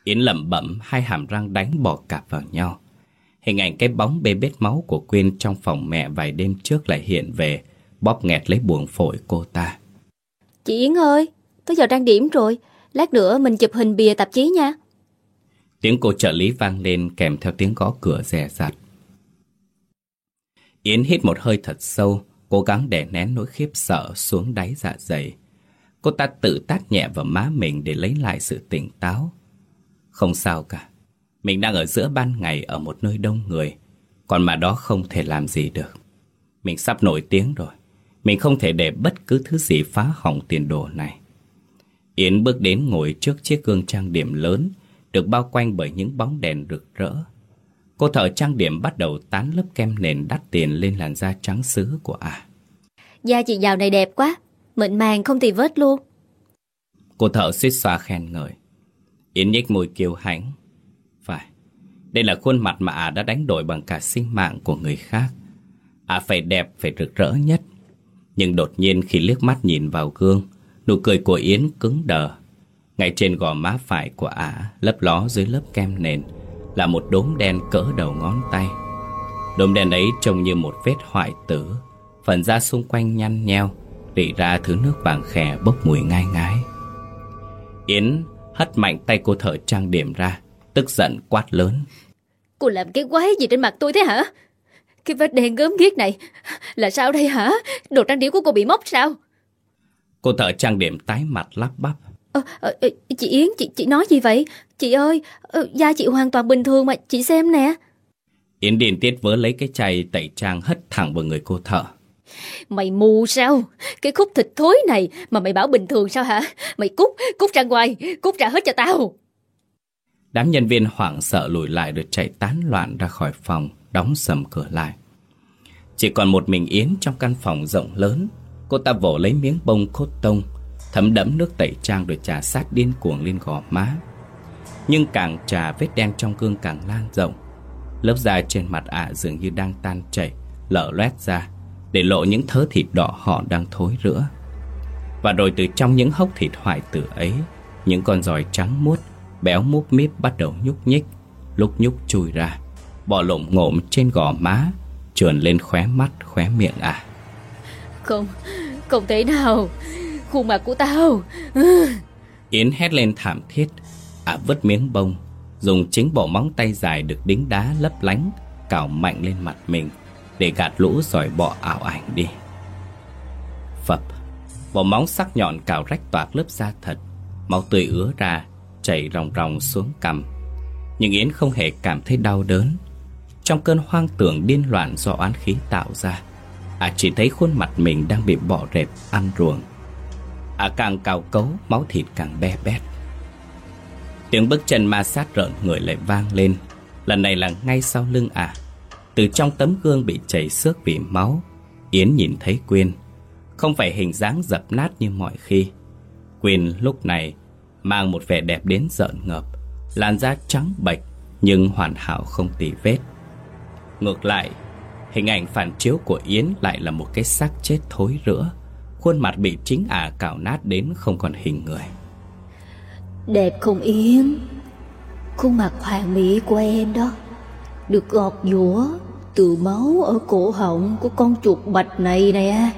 Yến lẩm bẩm hai hàm răng đánh bò cạp vào nhau. Hình ảnh cái bóng bê bết máu của Quyên trong phòng mẹ vài đêm trước lại hiện về, bóp nghẹt lấy buồng phổi cô ta. Chị Yến ơi, tới giờ trang điểm rồi, lát nữa mình chụp hình bìa tạp chí nha. Tiếng cô trợ lý vang lên kèm theo tiếng gõ cửa rè rặt. Yến hít một hơi thật sâu, cố gắng đè nén nỗi khiếp sợ xuống đáy dạ dày. Cô ta tự tát nhẹ vào má mình để lấy lại sự tỉnh táo. Không sao cả, mình đang ở giữa ban ngày ở một nơi đông người, còn mà đó không thể làm gì được. Mình sắp nổi tiếng rồi, Mình không thể để bất cứ thứ gì phá hỏng tiền đồ này Yến bước đến ngồi trước chiếc gương trang điểm lớn Được bao quanh bởi những bóng đèn rực rỡ Cô thợ trang điểm bắt đầu tán lớp kem nền đắt tiền lên làn da trắng sứ của ả. À. Da chị giàu này đẹp quá, mịn màng không tì vết luôn. Cô thợ suýt xoa khen ngợi. Yến nhếch môi kiêu hãnh. Phải, đây là khuôn mặt mà ả đã đánh đổi bằng cả sinh mạng của người khác. Ả phải đẹp, phải rực rỡ nhất. Nhưng đột nhiên khi liếc mắt nhìn vào gương, nụ cười của Yến cứng đờ. Ngay trên gò má phải của ả lấp ló dưới lớp kem nền là một đốm đen cỡ đầu ngón tay. Đốm đen ấy trông như một vết hoại tử, phần da xung quanh nhăn nheo, rỉ ra thứ nước vàng khè bốc mùi ngai ngái. Yến hất mạnh tay cô thợ trang điểm ra, tức giận quát lớn. Cô làm cái quái gì trên mặt tôi thế hả? Cái vết đen gớm ghiếc này là sao đây hả? Đồ trang điểm của cô bị móc sao? Cô thợ trang điểm tái mặt lắp bắp. Ờ, ờ, chị Yến, chị chị nói gì vậy? Chị ơi, da chị hoàn toàn bình thường mà, chị xem nè. Yến điền tiết vớ lấy cái chai tẩy trang hất thẳng vào người cô thợ. Mày mù sao? Cái khúc thịt thối này mà mày bảo bình thường sao hả? Mày cút, cút ra ngoài, cút ra hết cho tao. Đám nhân viên hoảng sợ lùi lại rồi chạy tán loạn ra khỏi phòng, đóng sầm cửa lại. Chỉ còn một mình Yến trong căn phòng rộng lớn. Cô ta vỗ lấy miếng bông cốt tông, thấm đẫm nước tẩy trang rồi trà sát điên cuồng lên gò má. Nhưng càng trà vết đen trong gương càng lan rộng Lớp da trên mặt ả dường như đang tan chảy Lở loét ra để lộ những thớ thịt đỏ họ đang thối rữa. Và rồi từ trong những hốc thịt hoại tử ấy Những con giòi trắng muốt Béo múp míp bắt đầu nhúc nhích Lúc nhúc chui ra Bò lộn ngộm trên gò má Trườn lên khóe mắt khóe miệng ả Không, không thể nào. Khuôn mặt của tao. Yến hét lên thảm thiết Ả vứt miếng bông Dùng chính bộ móng tay dài được đính đá lấp lánh Cào mạnh lên mặt mình để gạt lũ giỏi bọ ảo ảnh đi. Phập Bộ móng sắc nhọn cào rách toạc lớp da thật. Máu tươi ứa ra, Chảy ròng ròng xuống cằm. Nhưng Yến không hề cảm thấy đau đớn. Trong cơn hoang tưởng điên loạn do oán khí tạo ra À chỉ thấy khuôn mặt mình đang bị bọ rệp, ăn ruồng À càng cào cấu, Máu thịt càng be bét. Tiếng bước chân ma sát rợn người lại vang lên. Lần này là ngay sau lưng ả à. Từ trong tấm gương bị chảy xước vì máu, Yến nhìn thấy Quyên. Không phải hình dáng dập nát như mọi khi. Quyên lúc này Mang một vẻ đẹp đến rợn ngợp, Làn da trắng bệch Nhưng hoàn hảo không tì vết. Ngược lại, Hình ảnh phản chiếu của Yến lại là một cái xác chết thối rữa, Khuôn mặt bị chính ả à cào nát đến không còn hình người. Đẹp không Yến? Khuôn mặt hoàn mỹ của em đó, Được gọt giũa. Từ máu ở cổ họng của con chuột bạch này nè.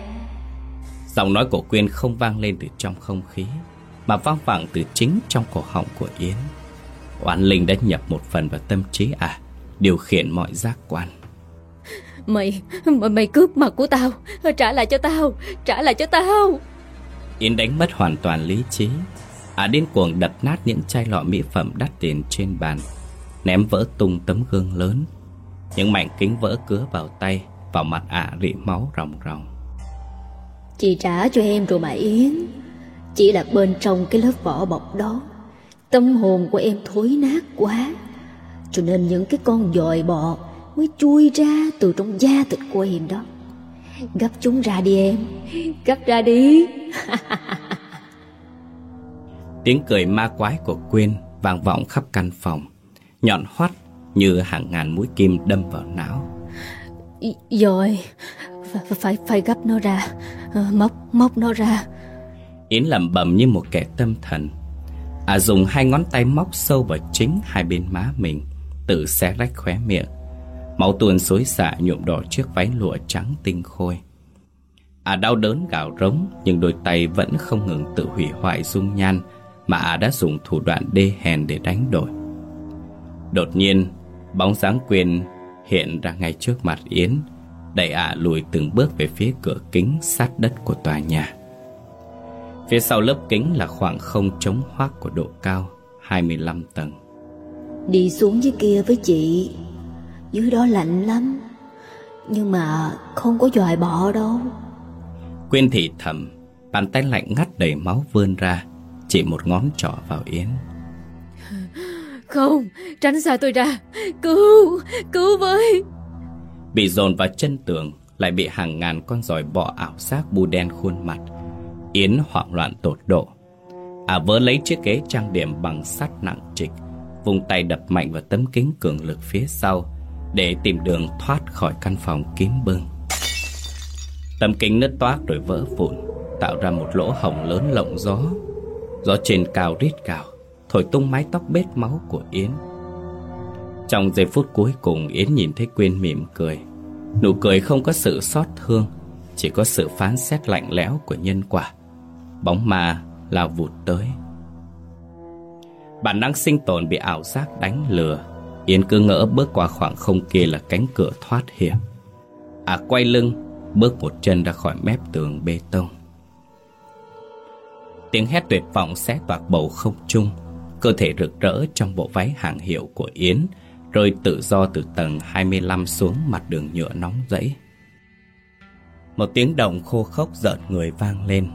Giọng nói của Quyên không vang lên từ trong không khí Mà vang vẳng từ chính trong cổ họng của Yến. Oán linh đã nhập một phần vào tâm trí à Điều khiển mọi giác quan. Mày, mày, mày cướp mặt của tao Trả lại cho tao, trả lại cho tao. Yến đánh mất hoàn toàn lý trí. À, điên cuồng đập nát những chai lọ mỹ phẩm đắt tiền trên bàn Ném vỡ tung tấm gương lớn Những mảnh kính vỡ cứa vào tay Vào mặt ả à rỉ máu ròng ròng. Chị trả cho em rồi mà Yến. Chỉ là bên trong cái lớp vỏ bọc đó. Tâm hồn của em thối nát quá. Cho nên những cái con dòi bọ Mới chui ra từ trong da thịt của em đó. Gấp chúng ra đi em. Gấp ra đi. Tiếng cười ma quái của Quyên vang vọng khắp căn phòng. Nhọn hoắt như hàng ngàn mũi kim đâm vào não. Rồi. Phải phải gấp nó ra. Ờ, Móc móc nó ra. Yến lẩm bẩm như một kẻ tâm thần. À dùng hai ngón tay móc sâu vào chính hai bên má mình Tự xé rách khóe miệng. Máu tuôn xối xả nhuộm đỏ chiếc váy lụa trắng tinh khôi. À đau đớn gào rống Nhưng đôi tay vẫn không ngừng tự hủy hoại dung nhan mà ả đã dùng thủ đoạn đê hèn để đánh đổi. Đột nhiên, bóng dáng quyền hiện ra ngay trước mặt Yến, đẩy ả lùi từng bước về phía cửa kính sát đất của tòa nhà. Phía sau lớp kính là khoảng không trống hoác của độ cao 25 tầng. Đi xuống dưới kia với chị, dưới đó lạnh lắm, nhưng mà không có dòi bọ đâu. Quyên thị thầm Bàn tay lạnh ngắt đầy máu vươn ra Chỉ một ngón trỏ vào Yến không, Tránh xa tôi ra. Cứu Cứu với. Bị dồn vào chân tường, Lại bị hàng ngàn con giòi bọ ảo sát bu đen khuôn mặt. Yến hoảng loạn tột độ. À vỡ lấy chiếc ghế trang điểm bằng sắt nặng trịch Vùng tay đập mạnh vào tấm kính cường lực phía sau Để tìm đường thoát khỏi căn phòng kiếm bưng. Tấm kính nứt toác rồi vỡ vụn, Tạo ra một lỗ hồng lớn lộng gió. Gió trên cao rít cào Thổi tung mái tóc bết máu của Yến. Trong giây phút cuối cùng, Yến nhìn thấy Quyên mỉm cười. Nụ cười không có sự xót thương, Chỉ có sự phán xét lạnh lẽo của nhân quả. Bóng ma lao vụt tới. Bản năng sinh tồn bị ảo giác đánh lừa. Yến cứ ngỡ bước qua khoảng không kia là cánh cửa thoát hiểm. À quay lưng, Bước một chân ra khỏi mép tường bê tông. Tiếng hét tuyệt vọng xé toạc bầu không trung. Cơ thể rực rỡ trong bộ váy hàng hiệu của Yến Rơi tự do từ tầng 25 xuống mặt đường nhựa nóng rẫy. Một tiếng động khô khốc giận người vang lên.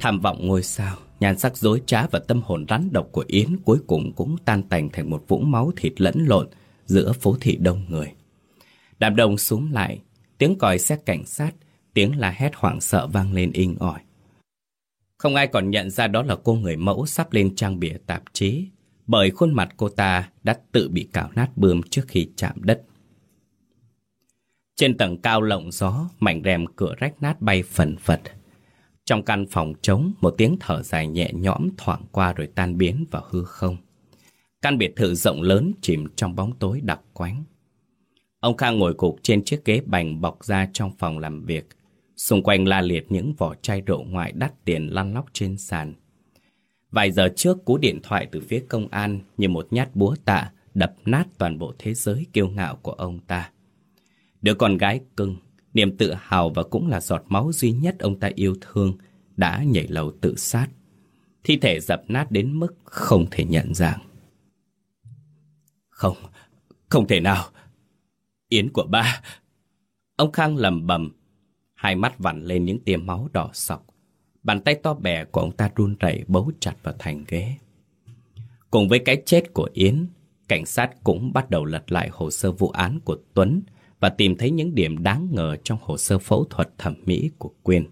Tham vọng ngôi sao, Nhan sắc dối trá và tâm hồn rắn độc của Yến Cuối cùng cũng tan tành thành một vũng máu thịt lẫn lộn Giữa phố thị đông người. Đám đông xuống lại, Tiếng còi xe cảnh sát, Tiếng la hét hoảng sợ vang lên inh ỏi. Không ai còn nhận ra đó là cô người mẫu sắp lên trang bìa tạp chí Bởi khuôn mặt cô ta đã tự bị cào nát bươm trước khi chạm đất Trên tầng cao lộng gió Mảnh rèm cửa rách nát bay phần phật trong căn phòng trống, một tiếng thở dài nhẹ nhõm thoảng qua rồi tan biến vào hư không. Căn biệt thự rộng lớn chìm trong bóng tối đặc quánh. Ông Khang ngồi cục trên chiếc ghế bành bọc ra trong phòng làm việc. Xung quanh la liệt những vỏ chai rượu ngoại đắt tiền lăn lóc trên sàn. Vài giờ trước, cú điện thoại từ phía công an như một nhát búa tạ đập nát toàn bộ thế giới kiêu ngạo của ông ta. Đứa con gái cưng, Niềm tự hào và cũng là giọt máu duy nhất ông ta yêu thương đã nhảy lầu tự sát. Thi thể dập nát đến mức không thể nhận dạng. Không, không thể nào. Yến của ba. Ông Khang lầm bầm, hai mắt vặn lên những tia máu đỏ sọc. Bàn tay to bè của ông ta run rẩy bấu chặt vào thành ghế. Cùng với cái chết của Yến, cảnh sát cũng bắt đầu lật lại hồ sơ vụ án của Tuấn và tìm thấy những điểm đáng ngờ trong hồ sơ phẫu thuật thẩm mỹ của Quyên.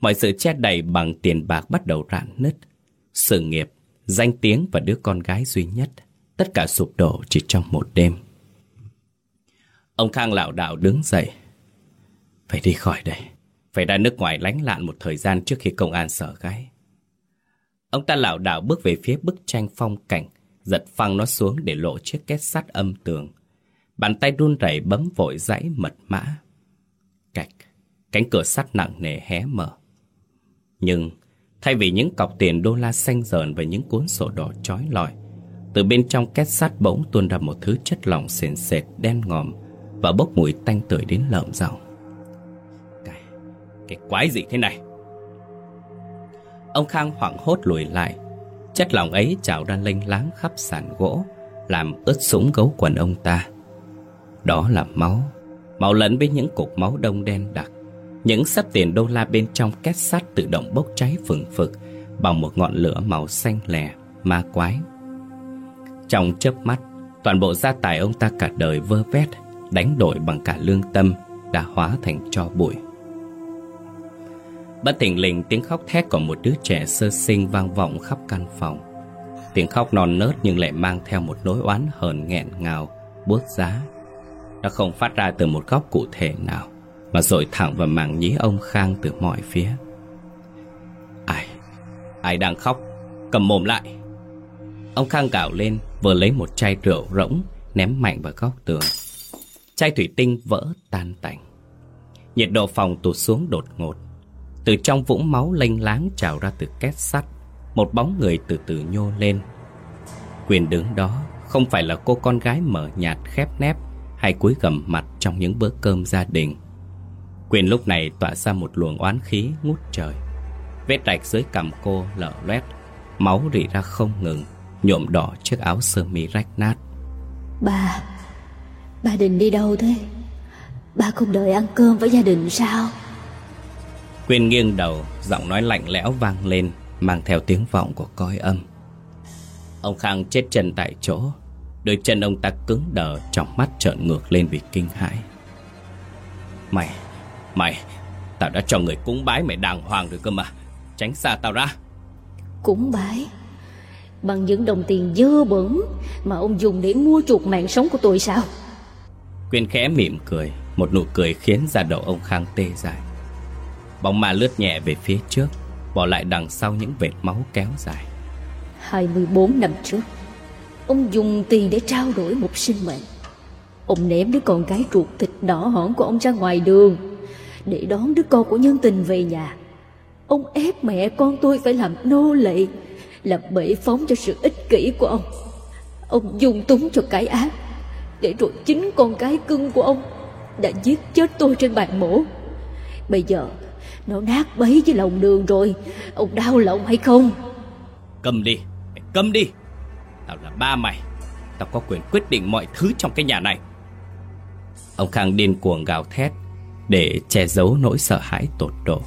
Mọi sự che đầy bằng tiền bạc bắt đầu rạn nứt. Sự nghiệp, danh tiếng và đứa con gái duy nhất, tất cả sụp đổ chỉ trong một đêm. Ông Khang lảo đạo đứng dậy. Phải đi khỏi đây, phải ra nước ngoài lánh lạn một thời gian trước khi công an sở gái Ông ta lảo đảo bước về phía bức tranh phong cảnh, giật phăng nó xuống để lộ chiếc két sắt âm tường Bàn tay run rẩy bấm vội dãy mật mã. Cạch, cánh cửa sắt nặng nề hé mở. Nhưng, thay vì những cọc tiền đô la xanh dờn và những cuốn sổ đỏ trói lọi, từ bên trong két sắt bỗng tuôn ra một thứ chất lỏng sền sệt đen ngòm và bốc mùi tanh tưởi đến lợm giọng. Cái, quái gì thế này? Ông Khang hoảng hốt lùi lại, chất lỏng ấy trào ra lênh láng khắp sàn gỗ, làm ướt sũng gấu quần ông ta. Đó là máu. Máu lẫn với những cục máu đông đen đặc. Những sắp tiền đô la bên trong két sắt tự động bốc cháy phừng phực Bằng một ngọn lửa màu xanh lè Ma quái. Trong chớp mắt Toàn bộ gia tài ông ta cả đời vơ vét Đánh đổi bằng cả lương tâm Đã hóa thành cho bụi. Bất thình lình tiếng khóc thét của một đứa trẻ sơ sinh vang vọng khắp căn phòng. Tiếng khóc non nớt nhưng lại mang theo một nỗi oán hờn nghẹn ngào, Buốt giá. Nó không phát ra từ một góc cụ thể nào, Mà dội thẳng vào màng nhí ông Khang từ mọi phía. Ai Ai đang khóc? Cầm mồm lại. Ông Khang gào lên, Vừa lấy một chai rượu rỗng, Ném mạnh vào góc tường. Chai thủy tinh vỡ tan tành. Nhiệt độ phòng tụt xuống đột ngột. Từ trong vũng máu lênh láng trào ra từ két sắt Một bóng người từ từ nhô lên Quyền đứng đó Không phải là cô con gái mở nhạt khép nép hay cúi gầm mặt trong những bữa cơm gia đình. Quyền lúc này tỏa ra một luồng oán khí ngút trời. Vết rạch dưới cằm cô lở loét, máu rỉ ra không ngừng, nhuộm đỏ chiếc áo sơ mi rách nát. Bà, bà định đi đâu thế? Bà không đợi ăn cơm với gia đình sao? Quyên nghiêng đầu, giọng nói lạnh lẽo vang lên, mang theo tiếng vọng của cõi âm. Ông Khang chết chân tại chỗ, đôi chân ông ta cứng đờ, trong mắt trợn ngược lên vì kinh hãi. Mày, mày, tao đã cho người cúng bái mày đàng hoàng rồi cơ mà, tránh xa tao ra. Cúng bái? Bằng những đồng tiền dơ bẩn mà ông dùng để mua chuộc mạng sống của tôi sao? Quyên khẽ mỉm cười, một nụ cười khiến da đầu ông Khang tê dại. Bóng ma lướt nhẹ về phía trước, Bỏ lại đằng sau những vệt máu kéo dài. 24 năm trước, Ông dùng tiền để trao đổi một sinh mệnh. Ông ném đứa con gái ruột thịt đỏ hỏn của ông ra ngoài đường, Để đón đứa con của nhân tình về nhà. Ông ép mẹ con tôi phải làm nô lệ, Làm bể phóng cho sự ích kỷ của ông. Ông dùng túng cho cái ác, Để rồi chính con gái cưng của ông Đã giết chết tôi trên bàn mổ. Bây giờ nó nát bấy với lòng đường rồi. Ông đau lòng hay không? Cầm đi Mày cầm đi. Tao là ba mày. Tao có quyền quyết định mọi thứ trong cái nhà này. Ông Khang điên cuồng gào thét Để che giấu nỗi sợ hãi tột độ.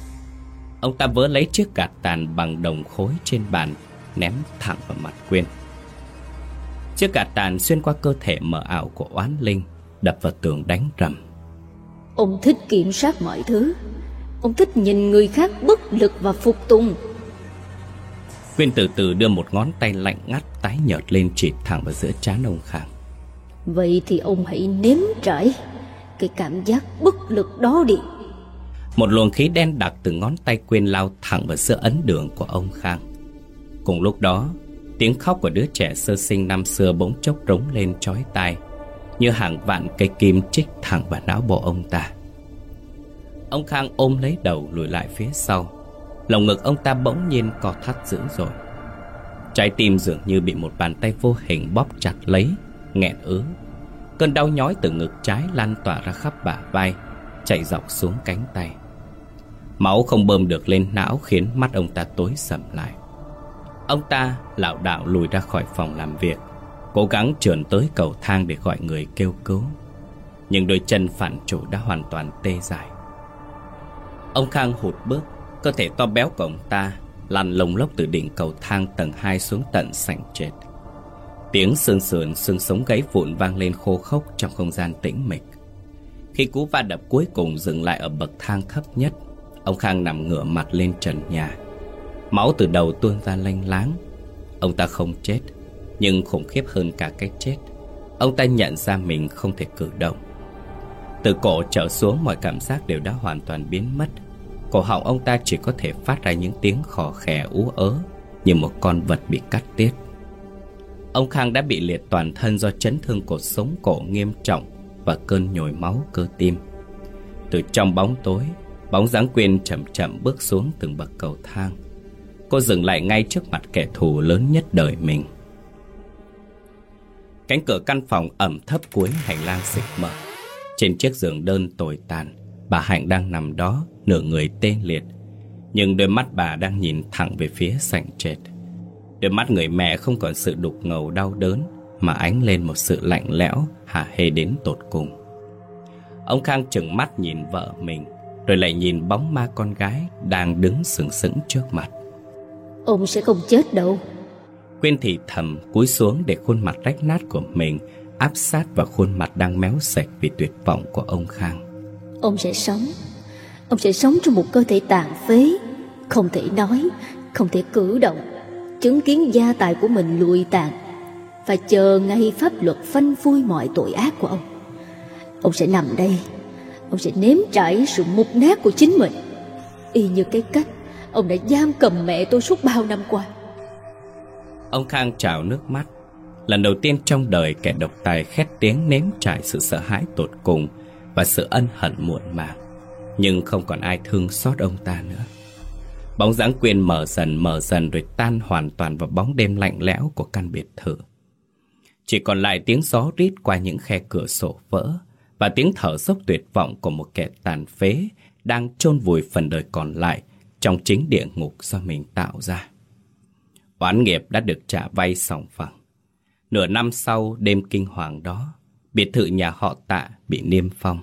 Ông ta vớ lấy chiếc gạt tàn bằng đồng khối trên bàn Ném thẳng vào mặt Quyên. Chiếc gạt tàn xuyên qua cơ thể mờ ảo của oán linh Đập vào tường đánh rầm. Ông thích kiểm soát mọi thứ Ông thích nhìn người khác bất lực và phục tùng. Quyên từ từ đưa một ngón tay lạnh ngắt tái nhợt lên chịt thẳng vào giữa trán ông Khang. Vậy thì ông hãy nếm trải Cái cảm giác bất lực đó đi. Một luồng khí đen đặc từ ngón tay Quyên lao thẳng vào giữa ấn đường của ông Khang. Cùng lúc đó Tiếng khóc của đứa trẻ sơ sinh năm xưa bỗng chốc rống lên chói tai Như hàng vạn cây kim trích thẳng vào não bộ ông ta Ông Khang ôm lấy đầu lùi lại phía sau. Lòng ngực ông ta bỗng nhiên co thắt dữ rồi Trái tim dường như bị một bàn tay vô hình bóp chặt lấy, Nghẹn ứ. Cơn đau nhói từ ngực trái lan tỏa ra khắp bả vai Chạy dọc xuống cánh tay. Máu không bơm được lên não Khiến mắt ông ta tối sầm lại. Ông ta lảo đảo lùi ra khỏi phòng làm việc, Cố gắng trườn tới cầu thang để gọi người kêu cứu. Nhưng đôi chân phản chủ đã hoàn toàn tê dại. Ông Khang hụt bước, Cơ thể to béo của ông ta Lăn lồng lốc từ đỉnh cầu thang tầng 2 xuống tận sảnh trệt. Tiếng sương sườn, xương sống gáy vụn vang lên khô khốc trong không gian tĩnh mịch. Khi cú va đập cuối cùng dừng lại ở bậc thang thấp nhất, Ông Khang nằm ngửa mặt lên trần nhà. Máu từ đầu tuôn ra lanh láng. Ông ta không chết, Nhưng khủng khiếp hơn cả cái chết. Ông ta nhận ra mình không thể cử động. Từ cổ trở xuống, mọi cảm giác đều đã hoàn toàn biến mất. Cổ họng ông ta chỉ có thể phát ra những tiếng khò khè ú ớ Như một con vật bị cắt tiết. Ông Khang đã bị liệt toàn thân do chấn thương cột sống cổ nghiêm trọng Và cơn nhồi máu cơ tim. Từ trong bóng tối, Bóng dáng Quyên chậm chậm bước xuống từng bậc cầu thang. Cô dừng lại ngay trước mặt kẻ thù lớn nhất đời mình. Cánh cửa căn phòng ẩm thấp cuối hành lang xịch mở Trên chiếc giường đơn tồi tàn, Bà Hạnh đang nằm đó Nửa người tê liệt. Nhưng đôi mắt bà đang nhìn thẳng về phía sảnh trệt. Đôi mắt người mẹ không còn sự đục ngầu đau đớn Mà ánh lên một sự lạnh lẽo Hả hê đến tột cùng. Ông Khang chừng mắt nhìn vợ mình Rồi lại nhìn bóng ma con gái Đang đứng sừng sững trước mặt. Ông sẽ không chết đâu. Quyên thì thầm cúi xuống để khuôn mặt rách nát của mình áp sát vào khuôn mặt đang méo sạch vì tuyệt vọng của ông Khang. Ông sẽ sống Ông sẽ sống trong một cơ thể tàn phế. Không thể nói, Không thể cử động. Chứng kiến gia tài của mình lùi tàn Và chờ ngay pháp luật phanh phui mọi tội ác của ông. Ông sẽ nằm đây, Ông sẽ nếm trải sự mục nát của chính mình. Y như cái cách Ông đã giam cầm mẹ tôi suốt bao năm qua. Ông Khang trào nước mắt. Lần đầu tiên trong đời kẻ độc tài khét tiếng nếm trải sự sợ hãi tột cùng Và sự ân hận muộn màng nhưng không còn ai thương xót ông ta nữa Bóng dáng quyền mở dần mở dần rồi tan hoàn toàn vào bóng đêm lạnh lẽo của căn biệt thự. Chỉ còn lại tiếng gió rít qua những khe cửa sổ vỡ và tiếng thở dốc tuyệt vọng của một kẻ tàn phế đang chôn vùi phần đời còn lại trong chính địa ngục do mình tạo ra. Oán nghiệp đã được trả vay sòng phẳng. Nửa năm sau đêm kinh hoàng đó, biệt thự nhà họ tạ bị niêm phong.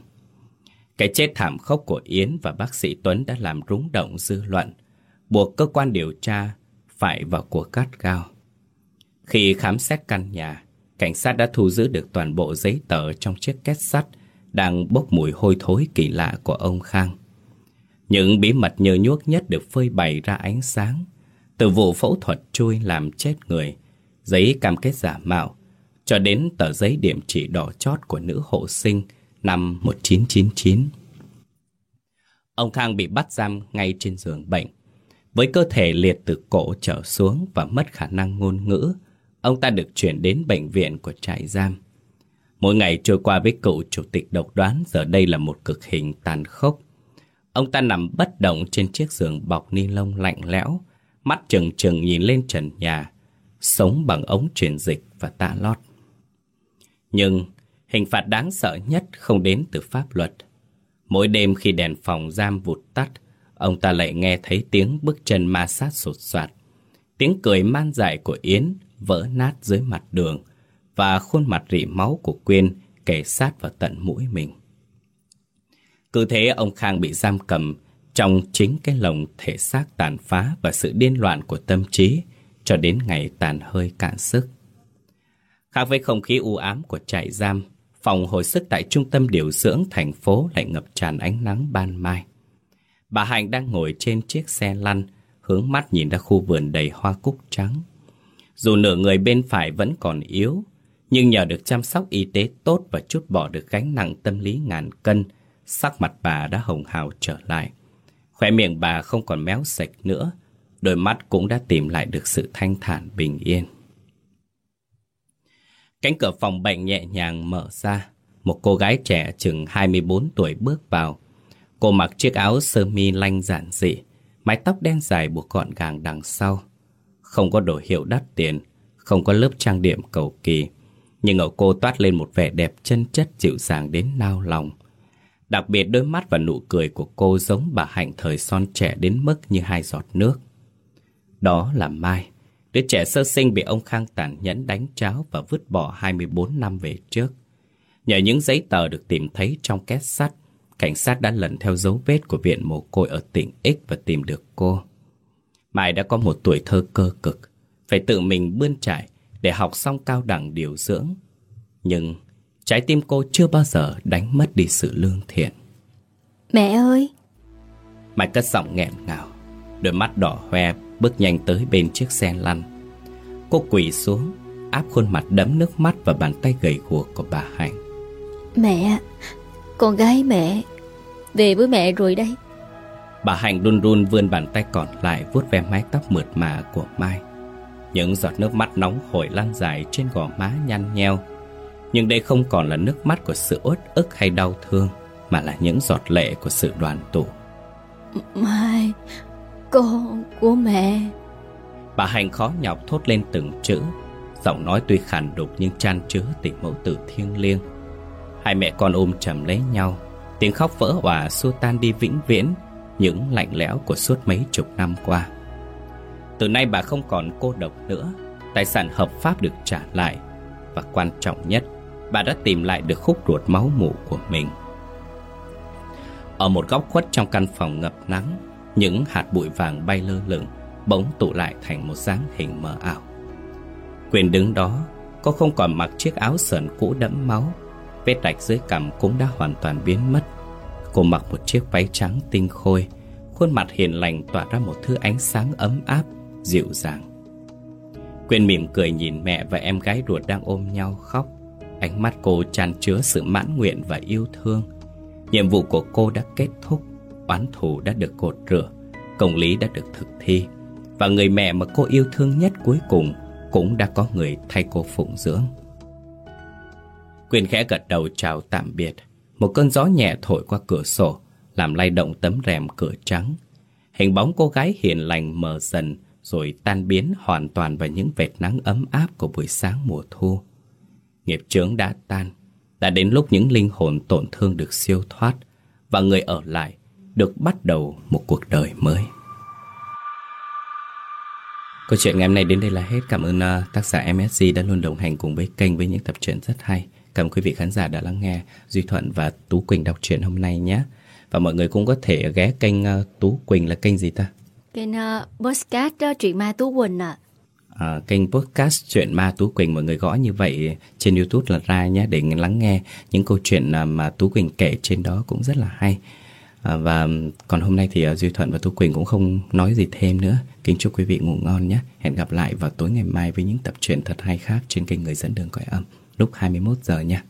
Cái chết thảm khốc của Yến và bác sĩ Tuấn đã làm rúng động dư luận, buộc cơ quan điều tra phải vào cuộc cắt gao. Khi khám xét căn nhà, cảnh sát đã thu giữ được toàn bộ giấy tờ trong chiếc két sắt đang bốc mùi hôi thối kỳ lạ của ông Khang. Những bí mật nhơ nhuốc nhất được phơi bày ra ánh sáng, từ vụ phẫu thuật chui làm chết người, giấy cam kết giả mạo, cho đến tờ giấy điểm chỉ đỏ chót của nữ hộ sinh năm 1999. Ông Khang bị bắt giam ngay trên giường bệnh. Với cơ thể liệt từ cổ trở xuống và mất khả năng ngôn ngữ, ông ta được chuyển đến bệnh viện của trại giam. Mỗi ngày trôi qua với cựu chủ tịch độc đoán giờ đây là một cực hình tàn khốc. Ông ta nằm bất động trên chiếc giường bọc ni lông lạnh lẽo, mắt trừng trừng nhìn lên trần nhà, sống bằng ống truyền dịch và tạ lót. Nhưng hình phạt đáng sợ nhất không đến từ pháp luật. Mỗi đêm khi đèn phòng giam vụt tắt, ông ta lại nghe thấy tiếng bước chân ma sát sột soạt. Tiếng cười man dại của Yến vỡ nát dưới mặt đường và khuôn mặt rỉ máu của Quyên kề sát vào tận mũi mình. Cứ thế ông Khang bị giam cầm trong chính cái lồng thể xác tàn phá và sự điên loạn của tâm trí cho đến ngày tàn hơi cạn sức. Khác với không khí u ám của trại giam, phòng hồi sức tại trung tâm điều dưỡng thành phố lại ngập tràn ánh nắng ban mai. Bà Hạnh đang ngồi trên chiếc xe lăn, hướng mắt nhìn ra khu vườn đầy hoa cúc trắng. Dù nửa người bên phải vẫn còn yếu, nhưng nhờ được chăm sóc y tế tốt và chút bỏ được gánh nặng tâm lý ngàn cân, sắc mặt bà đã hồng hào trở lại. Khỏe miệng bà không còn méo sạch nữa, đôi mắt cũng đã tìm lại được sự thanh thản bình yên. Cánh cửa phòng bệnh nhẹ nhàng mở ra, một cô gái trẻ chừng 24 tuổi bước vào. Cô mặc chiếc áo sơ mi lanh giản dị, mái tóc đen dài buộc gọn gàng đằng sau. Không có đồ hiệu đắt tiền, không có lớp trang điểm cầu kỳ, nhưng ở cô toát lên một vẻ đẹp chân chất dịu dàng đến nao lòng. Đặc biệt đôi mắt và nụ cười của cô giống bà Hạnh thời son trẻ đến mức như hai giọt nước. Đó là Mai, đứa trẻ sơ sinh bị ông Khang tàn nhẫn đánh cháo và vứt bỏ 24 năm về trước. Nhờ những giấy tờ được tìm thấy trong két sắt, cảnh sát đã lần theo dấu vết của viện mồ côi ở tỉnh X và tìm được cô. Mai đã có một tuổi thơ cơ cực, phải tự mình bươn trải để học xong cao đẳng điều dưỡng. Nhưng trái tim cô chưa bao giờ đánh mất đi sự lương thiện. Mẹ ơi! Mai cất giọng nghẹn ngào, đôi mắt đỏ hoe bước nhanh tới bên chiếc xe lăn. Cô quỳ xuống, áp khuôn mặt đẫm nước mắt vào bàn tay gầy guộc của bà Hạnh. Mẹ, con gái mẹ, về với mẹ rồi đây. Bà Hạnh run run vươn bàn tay còn lại vuốt ve mái tóc mượt mà của Mai. Những giọt nước mắt nóng hổi lan dài trên gò má nhăn nheo. Nhưng đây không còn là nước mắt của sự uất ức hay đau thương, mà là những giọt lệ của sự đoàn tụ. Mai, con của mẹ. Bà Hạnh khó nhọc thốt lên từng chữ, giọng nói tuy khàn đục nhưng chan chứa tình mẫu tử thiêng liêng. Hai mẹ con ôm chầm lấy nhau, tiếng khóc vỡ hòa xua tan đi vĩnh viễn những lạnh lẽo của suốt mấy chục năm qua. Từ nay bà không còn cô độc nữa Tài sản hợp pháp được trả lại Và quan trọng nhất Bà đã tìm lại được khúc ruột máu mủ của mình Ở một góc khuất trong căn phòng ngập nắng những hạt bụi vàng bay lơ lửng Bỗng tụ lại thành một dáng hình mờ ảo Quyền đứng đó Cô không còn mặc chiếc áo sờn cũ đẫm máu Vết rạch dưới cằm cũng đã hoàn toàn biến mất Cô mặc một chiếc váy trắng tinh khôi Khuôn mặt hiền lành tỏa ra một thứ ánh sáng ấm áp dịu dàng. Quyên mỉm cười nhìn mẹ và em gái ruột đang ôm nhau khóc. Ánh mắt cô tràn chứa sự mãn nguyện và yêu thương. Nhiệm vụ của cô đã kết thúc, oán thù đã được cột rửa, công lý đã được thực thi. Và người mẹ mà cô yêu thương nhất cuối cùng cũng đã có người thay cô phụng dưỡng. Quyên khẽ gật đầu chào tạm biệt. Một cơn gió nhẹ thổi qua cửa sổ, làm lay động tấm rèm cửa trắng. Hình bóng cô gái hiền lành mờ dần, rồi tan biến hoàn toàn vào những vệt nắng ấm áp của buổi sáng mùa thu. Nghiệp chướng đã tan, đã đến lúc những linh hồn tổn thương được siêu thoát và người ở lại được bắt đầu một cuộc đời mới. Câu chuyện ngày hôm nay đến đây là hết. Cảm ơn uh, tác giả MSG đã luôn đồng hành cùng với kênh với những tập truyện rất hay. Cảm ơn quý vị khán giả đã lắng nghe Duy Thuận và Tú Quỳnh đọc truyện hôm nay nhé. Và mọi người cũng có thể ghé kênh uh, Tú Quỳnh là kênh gì ta? Kênh uh, Podcast uh, Truyện Ma Tú Quỳnh ạ. À. À, kênh podcast Chuyện Ma Tú Quỳnh mọi người gõ như vậy trên YouTube là ra nhé để lắng nghe những câu chuyện mà Tú Quỳnh kể trên đó cũng rất là hay. À, và còn hôm nay thì uh, Duy Thuận và thu Quỳnh cũng không nói gì thêm nữa. Kính chúc quý vị ngủ ngon nhé. Hẹn gặp lại vào tối ngày mai với những tập truyện thật hay khác trên kênh Người dẫn đường cõi âm lúc 21 giờ nha.